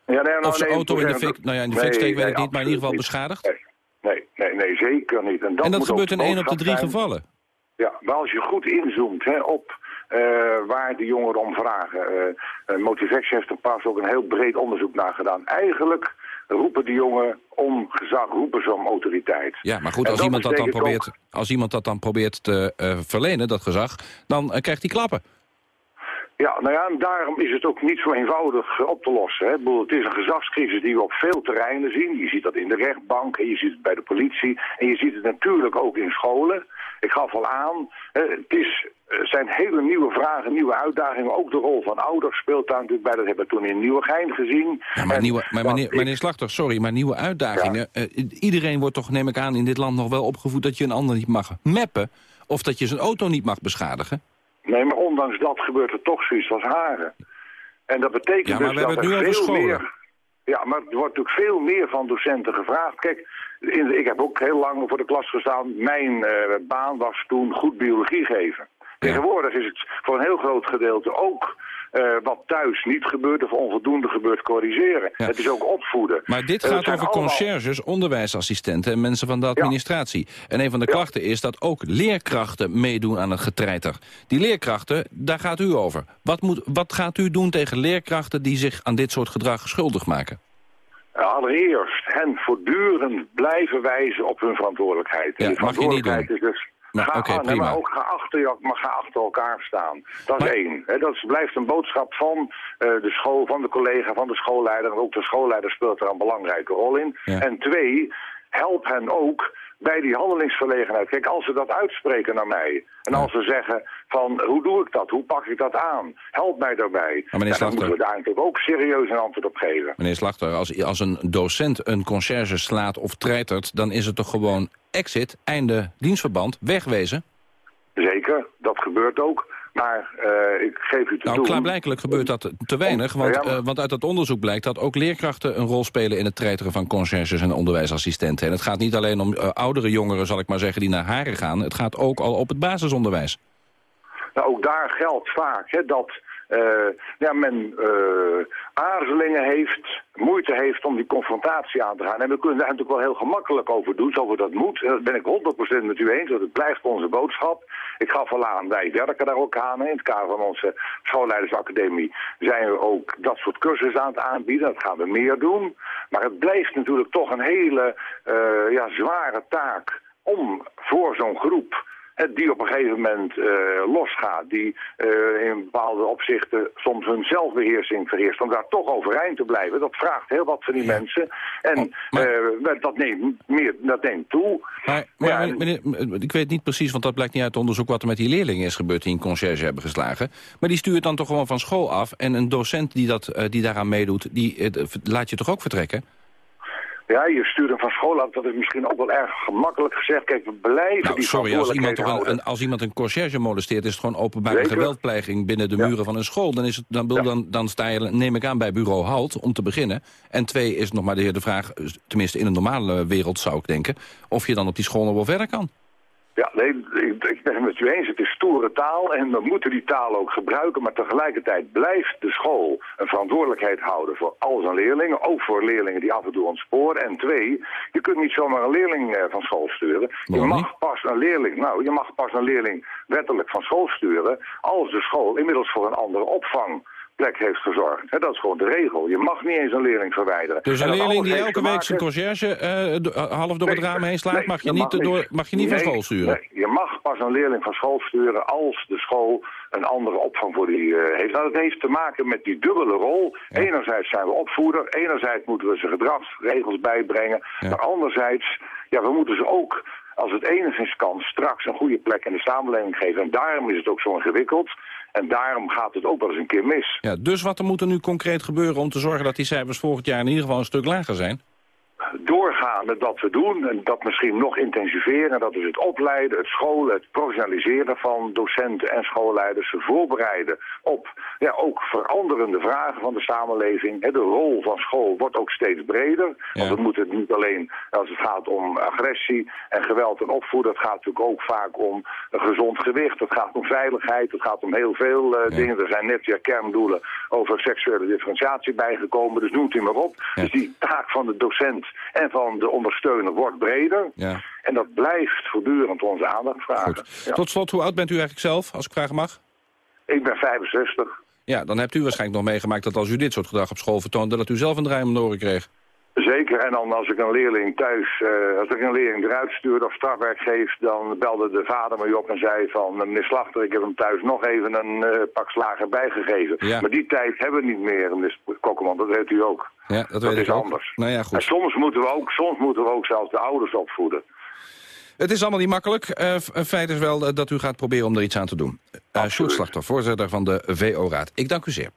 Ja, nee, nou, of zijn auto in de fik, nou ja, in de fik steekt weet ik niet, maar in ieder geval beschadigd? Nee, nee, nee, zeker niet. En dat, en dat moet gebeurt in één op de drie zijn. gevallen? Ja, maar als je goed inzoomt hè, op uh, waar de jongeren om vragen. Uh, Motivaction heeft er pas ook een heel breed onderzoek naar gedaan. Eigenlijk roepen die jongeren om gezag, roepen ze om autoriteit. Ja, maar goed, als iemand, dat dan probeert, ook... als iemand dat dan probeert te uh, verlenen, dat gezag, dan krijgt hij klappen. Ja, nou ja, en daarom is het ook niet zo eenvoudig op te lossen. Hè. Het is een gezagscrisis die we op veel terreinen zien. Je ziet dat in de rechtbank, en je ziet het bij de politie... en je ziet het natuurlijk ook in scholen. Ik gaf al aan, het is, zijn hele nieuwe vragen, nieuwe uitdagingen. Ook de rol van ouders speelt daar natuurlijk bij. Dat hebben we toen in Nieuwegein gezien. Ja, maar, nieuwe, maar meneer, ik... meneer Slachter, sorry, maar nieuwe uitdagingen. Ja. Uh, iedereen wordt toch, neem ik aan, in dit land nog wel opgevoed... dat je een ander niet mag mappen of dat je zijn auto niet mag beschadigen? Nee, maar ondanks dat gebeurt er toch zoiets als haren. En dat betekent ja, maar dus we dat hebben er veel meer... Ja, maar er wordt natuurlijk veel meer van docenten gevraagd. Kijk, in ik heb ook heel lang voor de klas gestaan. Mijn uh, baan was toen goed biologie geven. Tegenwoordig is het voor een heel groot gedeelte ook uh, wat thuis niet gebeurt of onvoldoende gebeurt corrigeren. Ja. Het is ook opvoeden. Maar dit gaat over allemaal... conciërges, onderwijsassistenten en mensen van de administratie. Ja. En een van de klachten is dat ook leerkrachten meedoen aan het getreiter. Die leerkrachten, daar gaat u over. Wat, moet, wat gaat u doen tegen leerkrachten die zich aan dit soort gedrag schuldig maken? Allereerst hen voortdurend blijven wijzen op hun verantwoordelijkheid. Ja, en die mag je niet doen. is dus Nou, ga, oké, aan, nee, prima. maar ook ga achter, je- maar ga achter elkaar staan. Dat Maar- is één. Hè, dat blijft een boodschap van eh, de school, van de collega, van de schoolleider. En ook de schoolleider speelt er een belangrijke rol in. Ja. En twee, help hen ook bij die handelingsverlegenheid. Kijk, als ze dat uitspreken naar mij... en als ze zeggen van, hoe doe ik dat? Hoe pak ik dat aan? Help mij daarbij. meneer Ja, dan Slachter- moeten we daar natuurlijk ook serieus een antwoord op geven. Meneer Slachter, als, als een docent een conciërge slaat of treitert... dan is het toch gewoon exit, einde dienstverband, wegwezen? Zeker, dat gebeurt ook. Maar eh, ik geef u te Nou, doen... klaarblijkelijk gebeurt dat te weinig. Want, Ja, maar- eh, want uit dat onderzoek blijkt dat ook leerkrachten een rol spelen... in het treiteren van conciërges en onderwijsassistenten. En het gaat niet alleen om eh, oudere jongeren, zal ik maar zeggen, die naar haren gaan. Het gaat ook al op het basisonderwijs. Nou, ook daar geldt vaak hè, dat ja, men eh, aarzelingen heeft, moeite heeft om die confrontatie aan te gaan. En we kunnen daar natuurlijk wel heel gemakkelijk over doen, zo we dat moet. En dat ben ik 100% met u eens, want het blijft onze boodschap. Ik gaf al aan, wij werken daar ook aan. In het kader van onze schoolleidersacademie zijn we ook dat soort cursussen aan het aanbieden. Dat gaan we meer doen. Maar het blijft natuurlijk toch een hele eh, ja, zware taak om voor zo'n groep die op een gegeven moment eh, losgaat, die eh, in bepaalde opzichten soms hun zelfbeheersing verheerst, om daar toch overeind te blijven. Dat vraagt heel wat van die mensen. En eh, dat, neemt meer, dat neemt toe. Maar, maar meneer, ik weet niet precies, want dat blijkt niet uit het onderzoek... wat er met die leerlingen is gebeurd die een conciërge hebben geslagen. Maar die stuurt dan toch gewoon van school af. En een docent die, dat, eh, die daaraan meedoet, die eh, laat je toch ook vertrekken? Ja, je stuurt hem van school af. Dat is misschien ook wel erg gemakkelijk gezegd. Kijk, we blijven Nou, die sorry, als iemand, toch een, een- als iemand een conciërge molesteert... is het gewoon openbare Zeker. geweldpleging binnen de muren van een school. Dan, is het, dan, wil- dan, dan sta je, neem ik aan, bij bureau Halt om te beginnen. En twee is nog maar de, de vraag, tenminste in een normale wereld zou ik denken... of je dan op die school nog wel verder kan. Ja, nee, ik, ik ben het met u eens. Het is stoere taal en we moeten die taal ook gebruiken. Maar tegelijkertijd blijft de school een verantwoordelijkheid houden voor al zijn leerlingen. Ook voor leerlingen die af en toe ontsporen. En twee, je kunt niet zomaar een leerling eh, van school sturen. Je mag pas een leerling, nou, je mag pas een leerling wettelijk van school sturen als de school inmiddels voor een andere heeft gezorgd. Hè, dat is gewoon de regel. Je mag niet eens een leerling verwijderen. Dus En een leerling die elke week zijn conciërge eh, do- half door het raam heen slaat... nee, mag je niet, mag door, mag je niet van school sturen. nee, je mag pas een leerling van school sturen als de school een andere opvang voor die eh, heeft. Nou, dat heeft te maken met die dubbele rol. Enerzijds zijn we opvoeder, enerzijds moeten we ze gedragsregels bijbrengen. Maar anderzijds, ja, we moeten ze ook, als het enigszins kan, straks een goede plek in de samenleving geven. En daarom is het ook zo ingewikkeld. En daarom gaat het ook wel eens een keer mis. Ja, dus wat er moet er nu concreet gebeuren om te zorgen dat die cijfers volgend jaar in ieder geval een stuk lager zijn? Doorgaan met wat we doen en dat misschien nog intensiveren. Dat is het opleiden, het scholen, het professionaliseren van docenten en schoolleiders. Ze voorbereiden op ja, ook veranderende vragen van de samenleving. De rol van school wordt ook steeds breder. Want we moeten het niet alleen als het gaat om agressie en geweld en opvoeden. Het gaat natuurlijk ook vaak om een gezond gewicht. Het gaat om veiligheid. Het gaat om heel veel eh, dingen. Er zijn net weer kerndoelen over seksuele differentiatie bijgekomen. Dus noemt u maar op. Dus die taak van de docent en van de ondersteuner wordt breder. Ja. En dat blijft voortdurend onze aandacht vragen. Ja. Tot slot, hoe oud bent u eigenlijk zelf, als ik vragen mag? Ik ben 65. Ja, dan hebt u waarschijnlijk nog meegemaakt dat als u dit soort gedrag op school vertoonde... dat u zelf een draai om de oren kreeg. Zeker, en dan als ik een leerling thuis, eh, als ik een leerling eruit stuurde of strafwerk geef, dan belde de vader me op en zei van, meneer Slachter, ik heb hem thuis nog even een eh, pak slager bijgegeven. Ja. Maar die tijd hebben we niet meer, meneer Kokkerman, dat weet u ook. Ja, dat, is ook. anders. Nou ja, En goed. soms moeten, we ook, soms moeten we ook zelfs de ouders opvoeden. Het is allemaal niet makkelijk. Eh, een feit is wel eh, dat u gaat proberen om er iets aan te doen. Uh, Sjoerd Slachter, voorzitter van de VO-raad. Ik dank u zeer.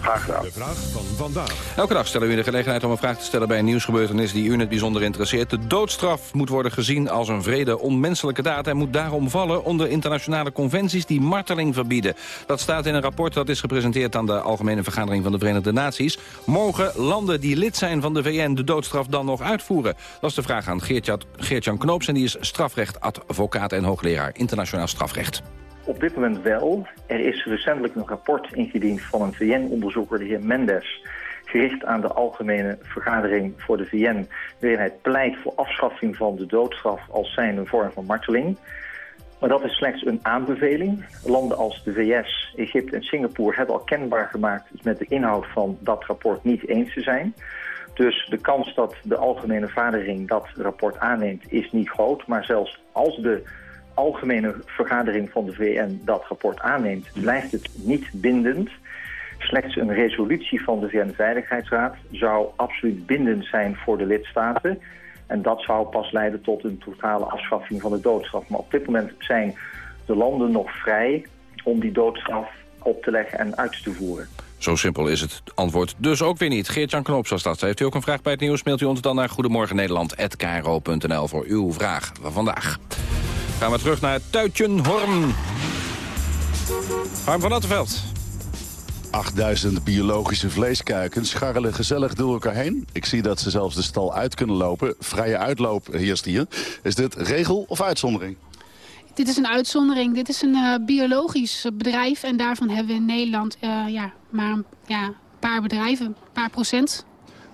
Graag gedaan. De vraag van vandaag. Elke dag stellen we u de gelegenheid om een vraag te stellen bij een nieuwsgebeurtenis die u in het bijzonder interesseert. De doodstraf moet worden gezien als een vrede onmenselijke daad en moet daarom vallen onder internationale conventies die marteling verbieden. Dat staat in een rapport dat is gepresenteerd aan de Algemene Vergadering van de Verenigde Naties. Mogen landen die lid zijn van de VN de doodstraf dan nog uitvoeren? Dat is de vraag aan Geert-Jan Geert Knoops en die is strafrechtadvocaat en hoogleraar internationaal strafrecht. Op dit moment wel. Er is recentelijk een rapport ingediend van een VN-onderzoeker, de heer Mendes, gericht aan de Algemene Vergadering voor de VN, waarin hij pleit voor afschaffing van de doodstraf als zijnde een vorm van marteling. Maar dat is slechts een aanbeveling. Landen als de VS, Egypte en Singapore hebben al kenbaar gemaakt het met de inhoud van dat rapport niet eens te zijn. Dus de kans dat de Algemene Vergadering dat rapport aanneemt is niet groot. Maar zelfs als de Algemene Vergadering van de VN dat rapport aanneemt, blijft het niet bindend. Slechts een resolutie van de VN-veiligheidsraad zou absoluut bindend zijn voor de lidstaten. En dat zou pas leiden tot een totale afschaffing van de doodstraf. Maar op dit moment zijn de landen nog vrij om die doodstraf op te leggen en uit te voeren. Zo simpel is het antwoord dus ook weer niet. Geert-Jan Knoops was dat. Heeft u ook een vraag bij het nieuws? Mailt u ons dan naar goedemorgennederland.kro.nl voor uw vraag van vandaag. Gaan we terug naar Tuitjenhorn. Harm van Attenveld. 8000 biologische vleeskuikens scharrelen gezellig door elkaar heen. Ik zie dat ze zelfs de stal uit kunnen lopen. Vrije uitloop heerst hier. Is dit regel of uitzondering? Dit is een uitzondering. Dit is een uh, biologisch bedrijf. En daarvan hebben we in Nederland uh, ja, maar ja, een paar bedrijven, een paar procent.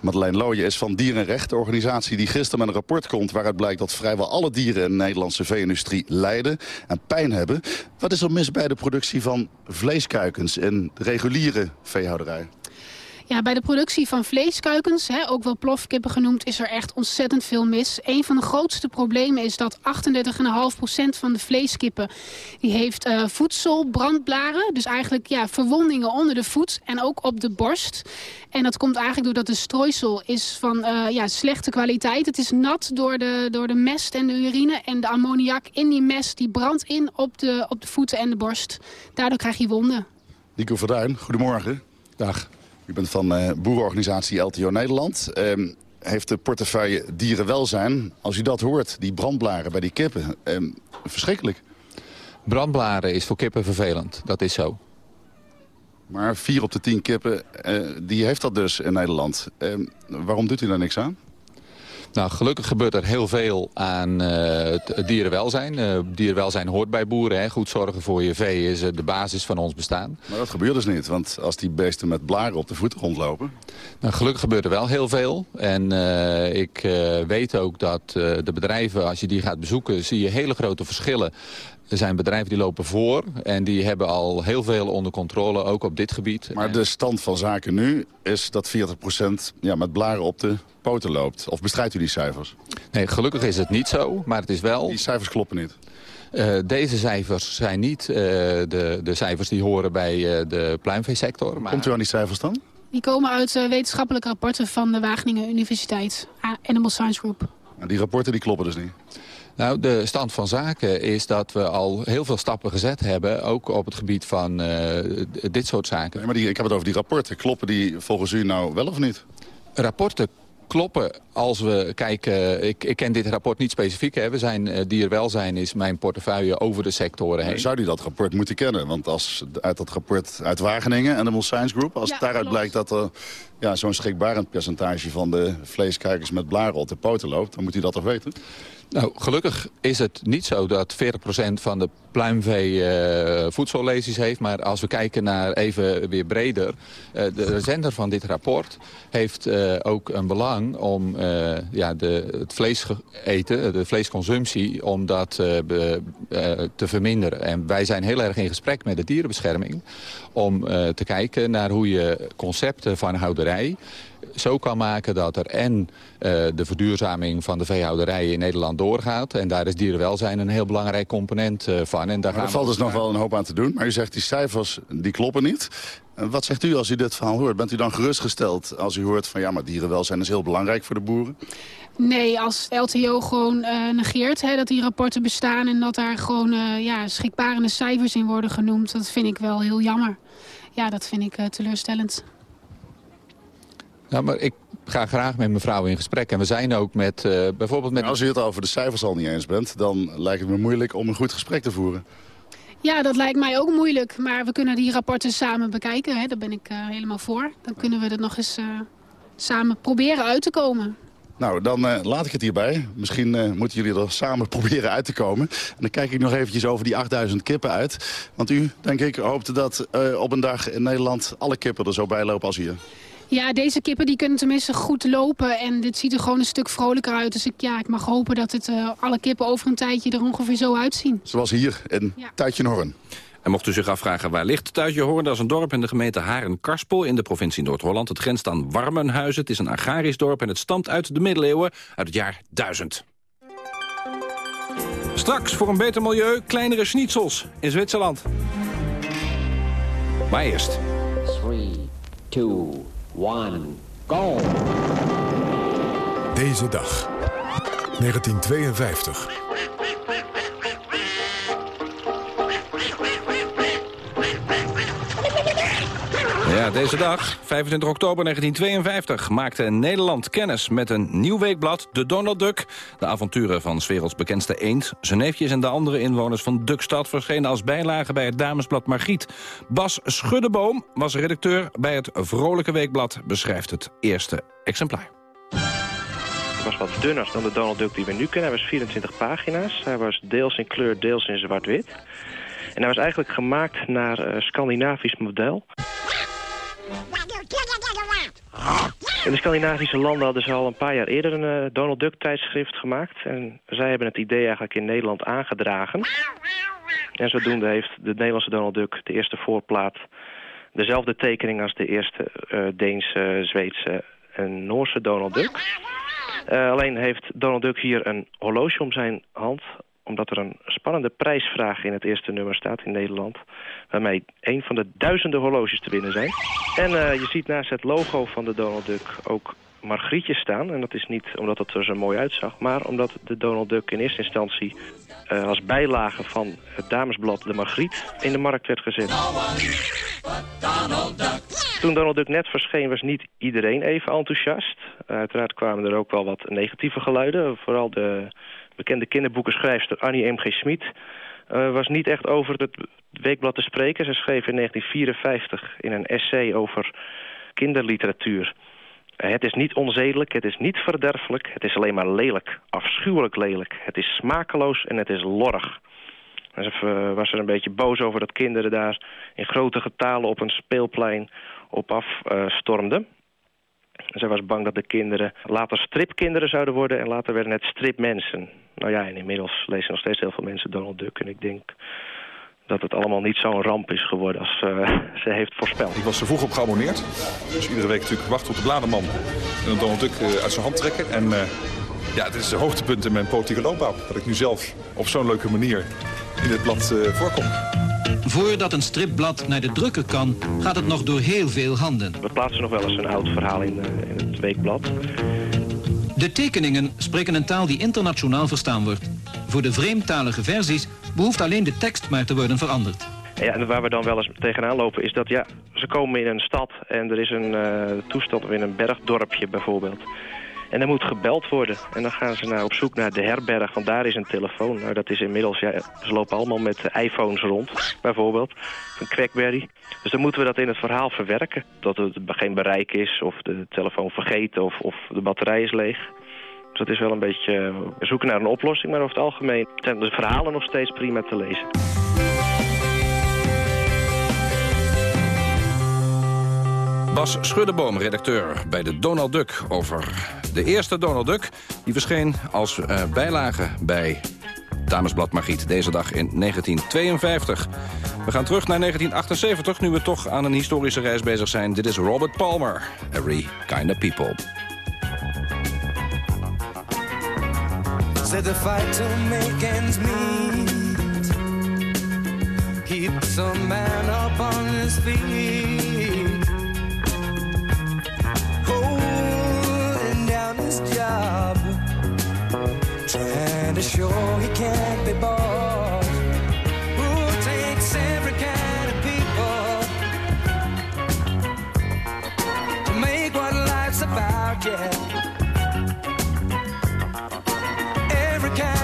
Madeleine Looyen is van Dierenrecht, de organisatie die gisteren met een rapport komt... waaruit blijkt dat vrijwel alle dieren in de Nederlandse vee-industrie lijden en pijn hebben. Wat is er mis bij de productie van vleeskuikens in reguliere veehouderij? Ja, bij de productie van vleeskuikens, hè, ook wel plofkippen genoemd, is er echt ontzettend veel mis. Een van de grootste problemen is dat 38,5% van de vleeskippen... die heeft uh, voedselbrandblaren, dus eigenlijk ja, verwondingen onder de voet en ook op de borst. En dat komt eigenlijk doordat de strooisel is van uh, ja, slechte kwaliteit. Het is nat door de, door de mest en de urine en de ammoniak in die mest... die brandt in op de, op de voeten en de borst. Daardoor krijg je wonden. Nico Verduin, goedemorgen. Dag. U bent van uh, boerenorganisatie LTO Nederland. Uh, heeft de portefeuille dierenwelzijn. Als u dat hoort, die brandblaren bij die kippen, eh, verschrikkelijk. Brandblaren is voor kippen vervelend, dat is zo. Maar vier op de tien kippen, eh, die heeft dat dus in Nederland. Eh, waarom doet u daar niks aan? Nou, gelukkig gebeurt er heel veel aan uh, dierenwelzijn. Uh, dierenwelzijn hoort bij boeren. Hè. Goed zorgen voor je vee is uh, de basis van ons bestaan. Maar dat gebeurt dus niet, want als die beesten met blaren op de voeten rondlopen... Nou, gelukkig gebeurt er wel heel veel. En ik weet ook dat de bedrijven, als je die gaat bezoeken... zie je hele grote verschillen er zijn bedrijven die lopen voor en die hebben al heel veel onder controle, ook op dit gebied. Maar de stand van zaken nu is dat 40% ja, met blaren op de poten loopt. Of bestrijdt u die cijfers? Nee, gelukkig is het niet zo, maar het is wel... Die cijfers kloppen niet? Uh, deze cijfers zijn niet uh, de, de cijfers die horen bij uh, de pluimveesector. Maar... Komt u aan die cijfers dan? Die komen uit wetenschappelijke rapporten van de Wageningen Universiteit, Animal Science Group. Nou, die rapporten die kloppen dus niet? Nou, de stand van zaken is dat we al heel veel stappen gezet hebben... ook op het gebied van uh, dit soort zaken. Nee, maar die, ik heb het over die rapporten. Kloppen die volgens u nou wel of niet? Rapporten kloppen als we kijken... Ik, ik ken dit rapport niet specifiek. Hè. We zijn, uh, dierwelzijn is mijn portefeuille over de sectoren heen. Zou u dat rapport moeten kennen? Want als uit dat rapport uit Wageningen, Animal Science Group... als Ja, daaruit klopt. blijkt dat er ja, zo'n schrikbarend percentage... van de vleeskijkers met blaren op de poten loopt... dan moet u dat toch weten? Nou, gelukkig is het niet zo dat 40% van de pluimvee eh voedsellesies heeft. Maar als we kijken naar even weer breder. eh, de zender van dit rapport heeft eh, ook een belang om ja, de, het vlees eten, de vleesconsumptie, om dat te verminderen. En wij zijn heel erg in gesprek met de dierenbescherming om eh, te kijken naar hoe je concepten van houderij zo kan maken dat er en eh, de verduurzaming van de veehouderij in Nederland doorgaat. En daar is dierenwelzijn een heel belangrijk component eh, van. En daar Maar gaan er valt dus nog wel een hoop aan te doen. Maar u zegt die cijfers die kloppen niet. En Wat zegt u als u dit verhaal hoort? Bent u dan gerustgesteld als u hoort van... ja, maar dierenwelzijn is heel belangrijk voor de boeren? Nee, als LTO gewoon eh, negeert hè, dat die rapporten bestaan... en dat daar gewoon eh, ja, schrikbarende cijfers in worden genoemd... dat vind ik wel heel jammer. Ja, dat vind ik eh, teleurstellend. Nou, maar ik ga graag met mevrouw in gesprek. En we zijn ook met eh, bijvoorbeeld met... Maar als u het over de cijfers al niet eens bent... dan lijkt het me moeilijk om een goed gesprek te voeren. Ja, dat lijkt mij ook moeilijk. Maar we kunnen die rapporten samen bekijken. Hè. Daar ben ik eh, helemaal voor. Dan kunnen we er nog eens eh, samen proberen uit te komen. Nou, dan eh, laat ik het hierbij. Misschien eh, moeten jullie er samen proberen uit te komen. En dan kijk ik nog eventjes over die 8000 kippen uit. Want u, denk ik, hoopte dat eh, op een dag in Nederland... alle kippen er zo bij lopen als hier. Ja, deze kippen die kunnen tenminste goed lopen. En dit ziet er gewoon een stuk vrolijker uit. Dus ik, ja, ik mag hopen dat het, eh, alle kippen over een tijdje er ongeveer zo uitzien. Zoals hier in Ja. Tuitje-Norren. En mocht u zich afvragen waar ligt Tuitje-Hoorn... dat is een dorp in de gemeente Haren-Karspel in de provincie Noord-Holland. Het grenst aan Warmenhuizen. Het is een agrarisch dorp en het stamt uit de middeleeuwen, uit het jaar 1000. Straks voor een beter milieu kleinere schnitzels in Zwitserland. Maar eerst... 3, 2, 1, go! Deze dag. 1952. Ja, deze dag, 25 oktober 1952, maakte Nederland kennis met een nieuw weekblad, de Donald Duck. De avonturen van 's werelds bekendste eend. Zijn neefjes en de andere inwoners van Duckstad verschenen als bijlage bij het damesblad Margriet. Bas Schuddeboom was redacteur bij het Vrolijke Weekblad, beschrijft het eerste exemplaar. Hij was wat dunner dan de Donald Duck die we nu kennen. Hij was 24 pagina's. Hij was deels in kleur, deels in zwart-wit. En hij was eigenlijk gemaakt naar eh, Scandinavisch model. In de Scandinavische landen hadden ze al een paar jaar eerder een eh, Donald Duck tijdschrift gemaakt. En zij hebben het idee eigenlijk in Nederland aangedragen. En zodoende heeft de Nederlandse Donald Duck de eerste voorplaat... dezelfde tekening als de eerste eh, Deense, Zweedse en Noorse Donald Duck. Eh, alleen heeft Donald Duck hier een horloge om zijn hand omdat er een spannende prijsvraag in het eerste nummer staat in Nederland... waarmee een van de duizenden horloges te winnen zijn. En eh, je ziet naast het logo van de Donald Duck ook Margrietje staan. En dat is niet omdat het er zo mooi uitzag... maar omdat de Donald Duck in eerste instantie eh, als bijlage van het damesblad De Margriet... in de markt werd gezet. Toen Donald Duck net verscheen was niet iedereen even enthousiast. Uiteraard kwamen er ook wel wat negatieve geluiden. Vooral de bekende kinderboekenschrijfster Annie M.G. Smit... Uh, was niet echt over het weekblad te spreken. Ze schreef in 1954 in een essay over kinderliteratuur. Uh, het is niet onzedelijk, het is niet verderfelijk, het is alleen maar lelijk. Afschuwelijk lelijk. Het is smakeloos en het is lorg. En ze uh, was er een beetje boos over dat kinderen daar in grote getalen op een speelplein op af stormden. Zij was bang dat de kinderen later stripkinderen zouden worden... en later werden het stripmensen. Nou ja, en inmiddels lezen nog steeds heel veel mensen Donald Duck. En ik denk dat het allemaal niet zo'n ramp is geworden als uh, ze heeft voorspeld. Ik was er vroeg op geabonneerd. Dus iedere week natuurlijk wachten op de bladerman. En Donald Duck uh, uit zijn hand trekken. En uh, ja, het is het hoogtepunt in mijn politieke loopbaan. Dat ik nu zelf op zo'n leuke manier in dit blad voorkom. Voordat een stripblad naar de drukker kan, gaat het nog door heel veel handen. We plaatsen nog wel eens een oud verhaal in, in het weekblad. De tekeningen spreken een taal die internationaal verstaan wordt. Voor de vreemdtalige versies behoeft alleen de tekst maar te worden veranderd. Ja, en waar we dan wel eens tegenaan lopen is dat ja, ze komen in een stad en er is een uh, toestand in een bergdorpje bijvoorbeeld. En er moet gebeld worden. En dan gaan ze naar op zoek naar de herberg, want daar is een telefoon. Nou, dat is inmiddels, ja, ze lopen allemaal met iPhones rond, bijvoorbeeld. Een Quackberry. Dus dan moeten we dat in het verhaal verwerken. Dat het geen bereik is, of de telefoon vergeten, of, of de batterij is leeg. Dus dat is wel een beetje zoeken naar een oplossing. Maar over het algemeen zijn de verhalen nog steeds prima te lezen. Bas Schuddeboom, redacteur bij de Donald Duck... over de eerste Donald Duck. Die verscheen als uh, bijlage bij Damesblad Margriet deze dag in 1952. We gaan terug naar 1978, nu we toch aan een historische reis bezig zijn. Dit is Robert Palmer, Every Kind of People. Said the fight to make ends meet Keeps man up on his feet job Trying to show he can't be bought. Who takes every kind of people? To make what life's about, yeah. Every kind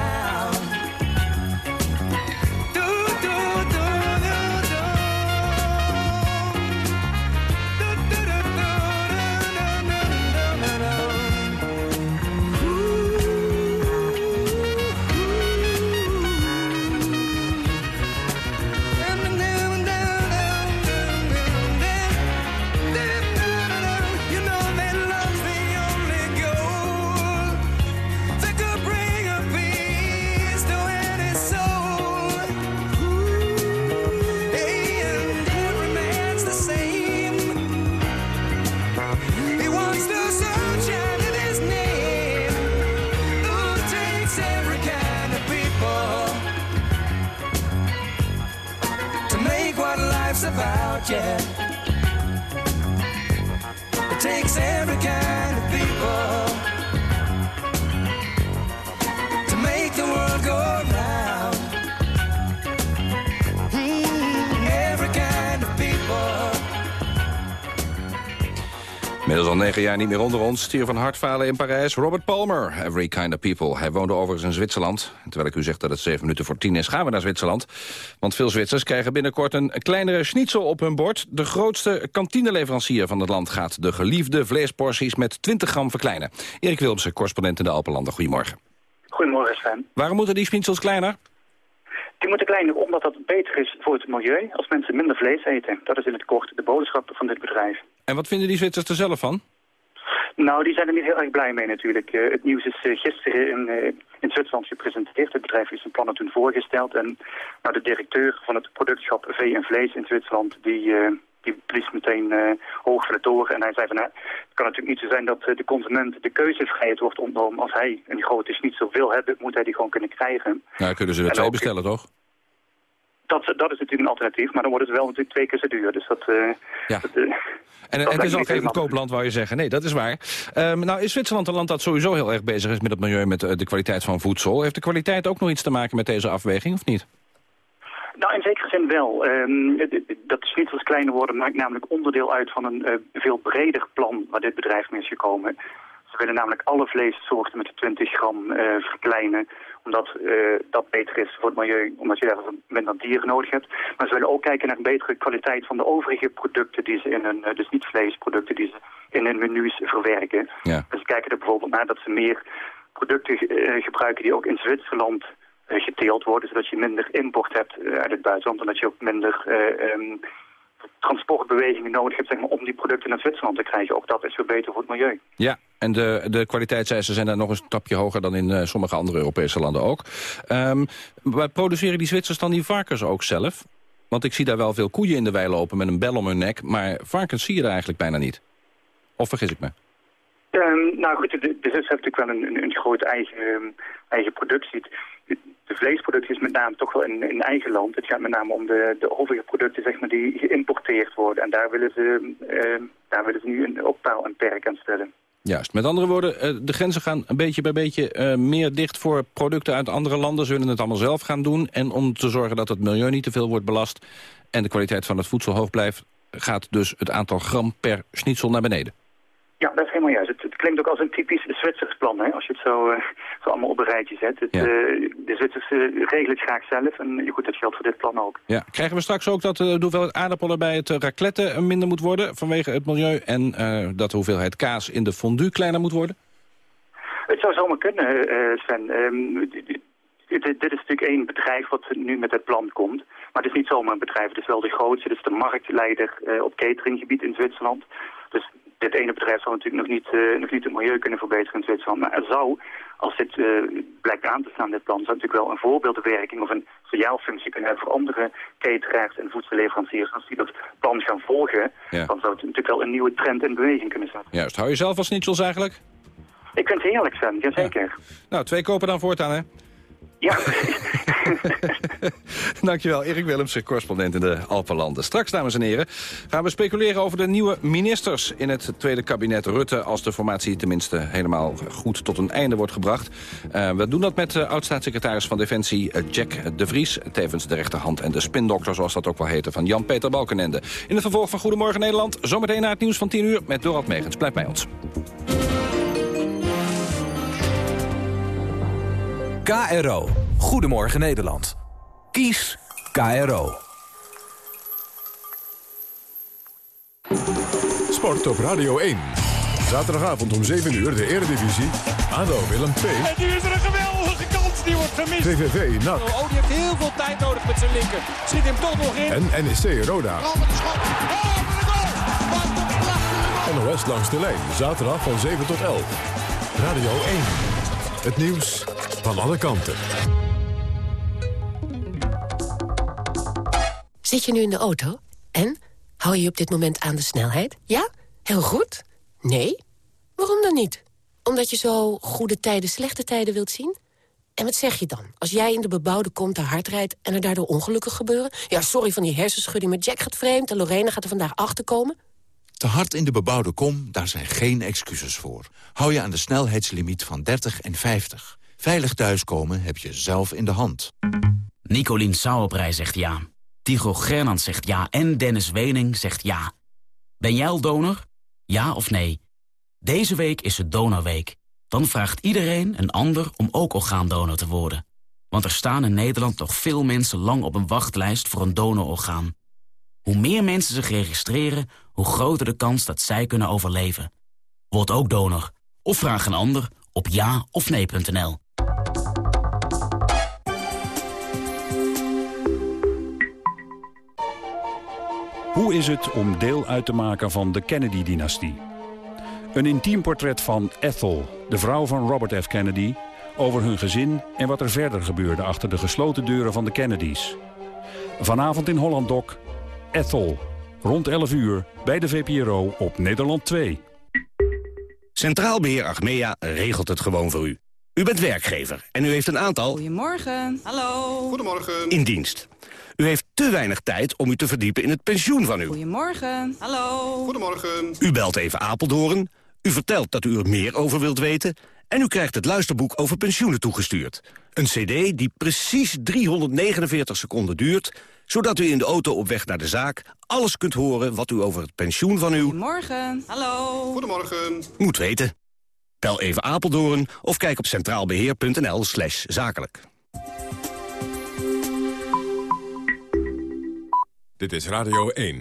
Jaar niet meer onder ons. Stier van hartfalen in Parijs. Robert Palmer, Every Kind of People. Hij woonde overigens in Zwitserland. En terwijl ik u zeg dat het zeven minuten voor tien is, gaan we naar Zwitserland. Want veel Zwitsers krijgen binnenkort een kleinere schnitzel op hun bord. De grootste kantineleverancier van het land gaat de geliefde vleesporties met 20 gram verkleinen. Erik Wilmsen, correspondent in de Alpenlanden. Goedemorgen. Goedemorgen Sven. Waarom moeten die schnitzels kleiner? Die moeten kleiner omdat dat beter is voor het milieu als mensen minder vlees eten. Dat is in het kort de boodschap van dit bedrijf. En wat vinden die Zwitsers er zelf van? Nou, die zijn er niet heel erg blij mee natuurlijk. Eh, het nieuws is eh, gisteren in, eh, in Zwitserland gepresenteerd. Het bedrijf heeft zijn plannen toen voorgesteld. En nou, de directeur van het productschap Vee en Vlees in Zwitserland... die, die blies meteen hoog voor de toren. En hij zei van, nou, het kan natuurlijk niet zo zijn dat de consument de keuzevrijheid wordt ontnomen. Als hij een grote schnitzel wil hebben, moet hij die gewoon kunnen krijgen. Nou, kunnen ze er En twee bestellen, toch? Dat, dat is natuurlijk een alternatief, maar dan wordt het wel natuurlijk twee keer zo duur. Dus dat... eh, Ja. dat, eh, En, dat en het is niet geen goedkoop land, wou je zeggen. Nee, dat is waar. Ehm, nou is Zwitserland een land dat sowieso heel erg bezig is met het milieu... met eh, de kwaliteit van voedsel. Heeft de kwaliteit ook nog iets te maken met deze afweging, of niet? Nou, in zekere zin wel. Het- dat schnitzels kleiner worden maakt namelijk onderdeel uit van een veel breder plan waar dit bedrijf mee is gekomen. Willen namelijk alle vleessoorten met de 20 gram eh, verkleinen, omdat eh, dat beter is voor het milieu, omdat je daar minder dieren nodig hebt. Maar ze willen ook kijken naar een betere kwaliteit van de overige producten die ze in hun, eh, dus niet vleesproducten die ze in hun menus verwerken. Ja. Dus ze kijken er bijvoorbeeld naar dat ze meer producten gebruiken die ook in Zwitserland geteeld worden, zodat je minder import hebt uit het buitenland en dat je ook minder eh, ehm, transportbewegingen nodig hebt zeg maar, om die producten naar Zwitserland te krijgen. Ook dat is weer beter voor het milieu. Ja, en de, de kwaliteitseisen zijn daar nog een stapje hoger... dan in eh, sommige andere Europese landen ook. Ehm maar produceren die Zwitsers dan die varkens ook zelf? Want ik zie daar wel veel koeien in de wei lopen met een bel om hun nek... maar varkens zie je er eigenlijk bijna niet. Of vergis ik me? Ehm, nou goed, de, de Zwitsers hebben natuurlijk wel een, grote eigen, ehm, eigen productie. De, vleesproductie is met name toch wel in, eigen land. Het gaat met name om de, de overige producten zeg maar, die geïmporteerd worden. En daar willen ze, daar willen ze nu een optaal en perk aan stellen. Juist. Met andere woorden, eh, de grenzen gaan een beetje bij beetje eh, meer dicht voor producten uit andere landen. Ze willen het allemaal zelf gaan doen. En om te zorgen dat het milieu niet te veel wordt belast... en de kwaliteit van het voedsel hoog blijft... gaat dus het aantal gram per schnitzel naar beneden. Ja, dat is helemaal juist. Het, het klinkt ook als een typisch Zwitsers plan, hè, als je het zo, eh, zo allemaal op een rijtje zet. Het, Ja. eh, de Zwitsers eh, regelen het graag zelf en goed, dat geldt voor dit plan ook. Ja. Krijgen we straks ook dat de hoeveelheid aardappelen bij het raclette minder moet worden... vanwege het milieu en dat de hoeveelheid kaas in de fondue kleiner moet worden? Het zou zomaar kunnen, Sven. Ehm, dit, dit- is natuurlijk één bedrijf wat nu met het plan komt. Maar het is niet zomaar een bedrijf. Het is wel de grootste. Het is de marktleider op cateringgebied in Zwitserland. Dus dit ene bedrijf zal natuurlijk nog niet, eh, nog niet het milieu kunnen verbeteren in Zwitserland. Maar er zou, als dit eh, blijkt aan te staan, dit plan, zou natuurlijk wel een voorbeeldwerking of een signaalfunctie kunnen hebben voor andere cateraars en voedselleveranciers. Als die dat plan gaan volgen, Ja. dan zou het natuurlijk wel een nieuwe trend in beweging kunnen zetten. Juist. Hou je zelf van schnitzels eigenlijk? Ik vind het heerlijk, Sven. Jazeker. Nou, twee kopen dan voortaan, hè? Ja. Dankjewel, Erik Willemsen, correspondent in de Alpenlanden. Straks, dames en heren, gaan we speculeren over de nieuwe ministers... in het tweede kabinet Rutte, als de formatie tenminste helemaal goed tot een einde wordt gebracht. Eh, we doen dat met uh, oud-staatssecretaris van Defensie eh, Jack de Vries... tevens de rechterhand en de spindokter, zoals dat ook wel heette... van Jan-Peter Balkenende. In het vervolg van Goedemorgen Nederland, zometeen na het nieuws van 10 uur... met Dorald Megens. Blijf bij ons. KRO. Goedemorgen Nederland. Kies KRO. Sport op Radio 1. Zaterdagavond om 7 uur de Eredivisie. ADO Willem II. En nu is er een geweldige kans, die wordt gemist. VVV NAC. Oh, die heeft heel veel tijd nodig met zijn linker. Schiet hem toch nog in. En NEC Roda. Oh, wat een schot. Oh, wat een goal. Wat een prachtige goal. NOS langs de lijn. Zaterdag van 7 tot 11. Radio 1. Het nieuws van alle kanten. Zit je nu in de auto? En? Hou je op dit moment aan de snelheid? Ja? Heel goed? Nee? Waarom dan niet? Omdat je zo goede tijden, slechte tijden wilt zien? En wat zeg je dan? Als jij in de bebouwde kom te hard rijdt en er daardoor ongelukken gebeuren? Ja, sorry van die hersenschudding, maar Jack gaat vreemd en Lorena gaat er vandaag achterkomen. Te hard in de bebouwde kom, daar zijn geen excuses voor. Hou je aan de snelheidslimiet van 30 en 50. Veilig thuiskomen heb je zelf in de hand. Nicolien Sauerbrei zegt ja. Tycho Gernand zegt ja. En Dennis Wening zegt ja. Ben jij al donor? Ja of nee? Deze week is het Donorweek. Dan vraagt iedereen een ander om ook orgaandonor te worden. Want er staan in Nederland nog veel mensen lang op een wachtlijst voor een donororgaan. Hoe meer mensen zich registreren, hoe groter de kans dat zij kunnen overleven. Word ook donor. Of vraag een ander op ja of. Hoe is het om deel uit te maken van de Kennedy-dynastie? Een intiem portret van Ethel, de vrouw van Robert F. Kennedy... over hun gezin en wat er verder gebeurde achter de gesloten deuren van de Kennedys. Vanavond in Holland Doc, Ethel. Rond 11 uur bij de VPRO op Nederland 2. Centraal Beheer Achmea regelt het gewoon voor u. U bent werkgever en u heeft een aantal... Goedemorgen. Hallo. Goedemorgen. in dienst. U heeft te weinig tijd om u te verdiepen in het pensioen van u. Goedemorgen. Hallo. Goedemorgen. U belt even Apeldoorn, u vertelt dat u er meer over wilt weten... en u krijgt het luisterboek over pensioenen toegestuurd. Een cd die precies 349 seconden duurt... zodat u in de auto op weg naar de zaak alles kunt horen... wat u over het pensioen van uw Goedemorgen. Hallo. Goedemorgen. moet weten. Bel even Apeldoorn of kijk op centraalbeheer.nl slash zakelijk. Dit is Radio 1.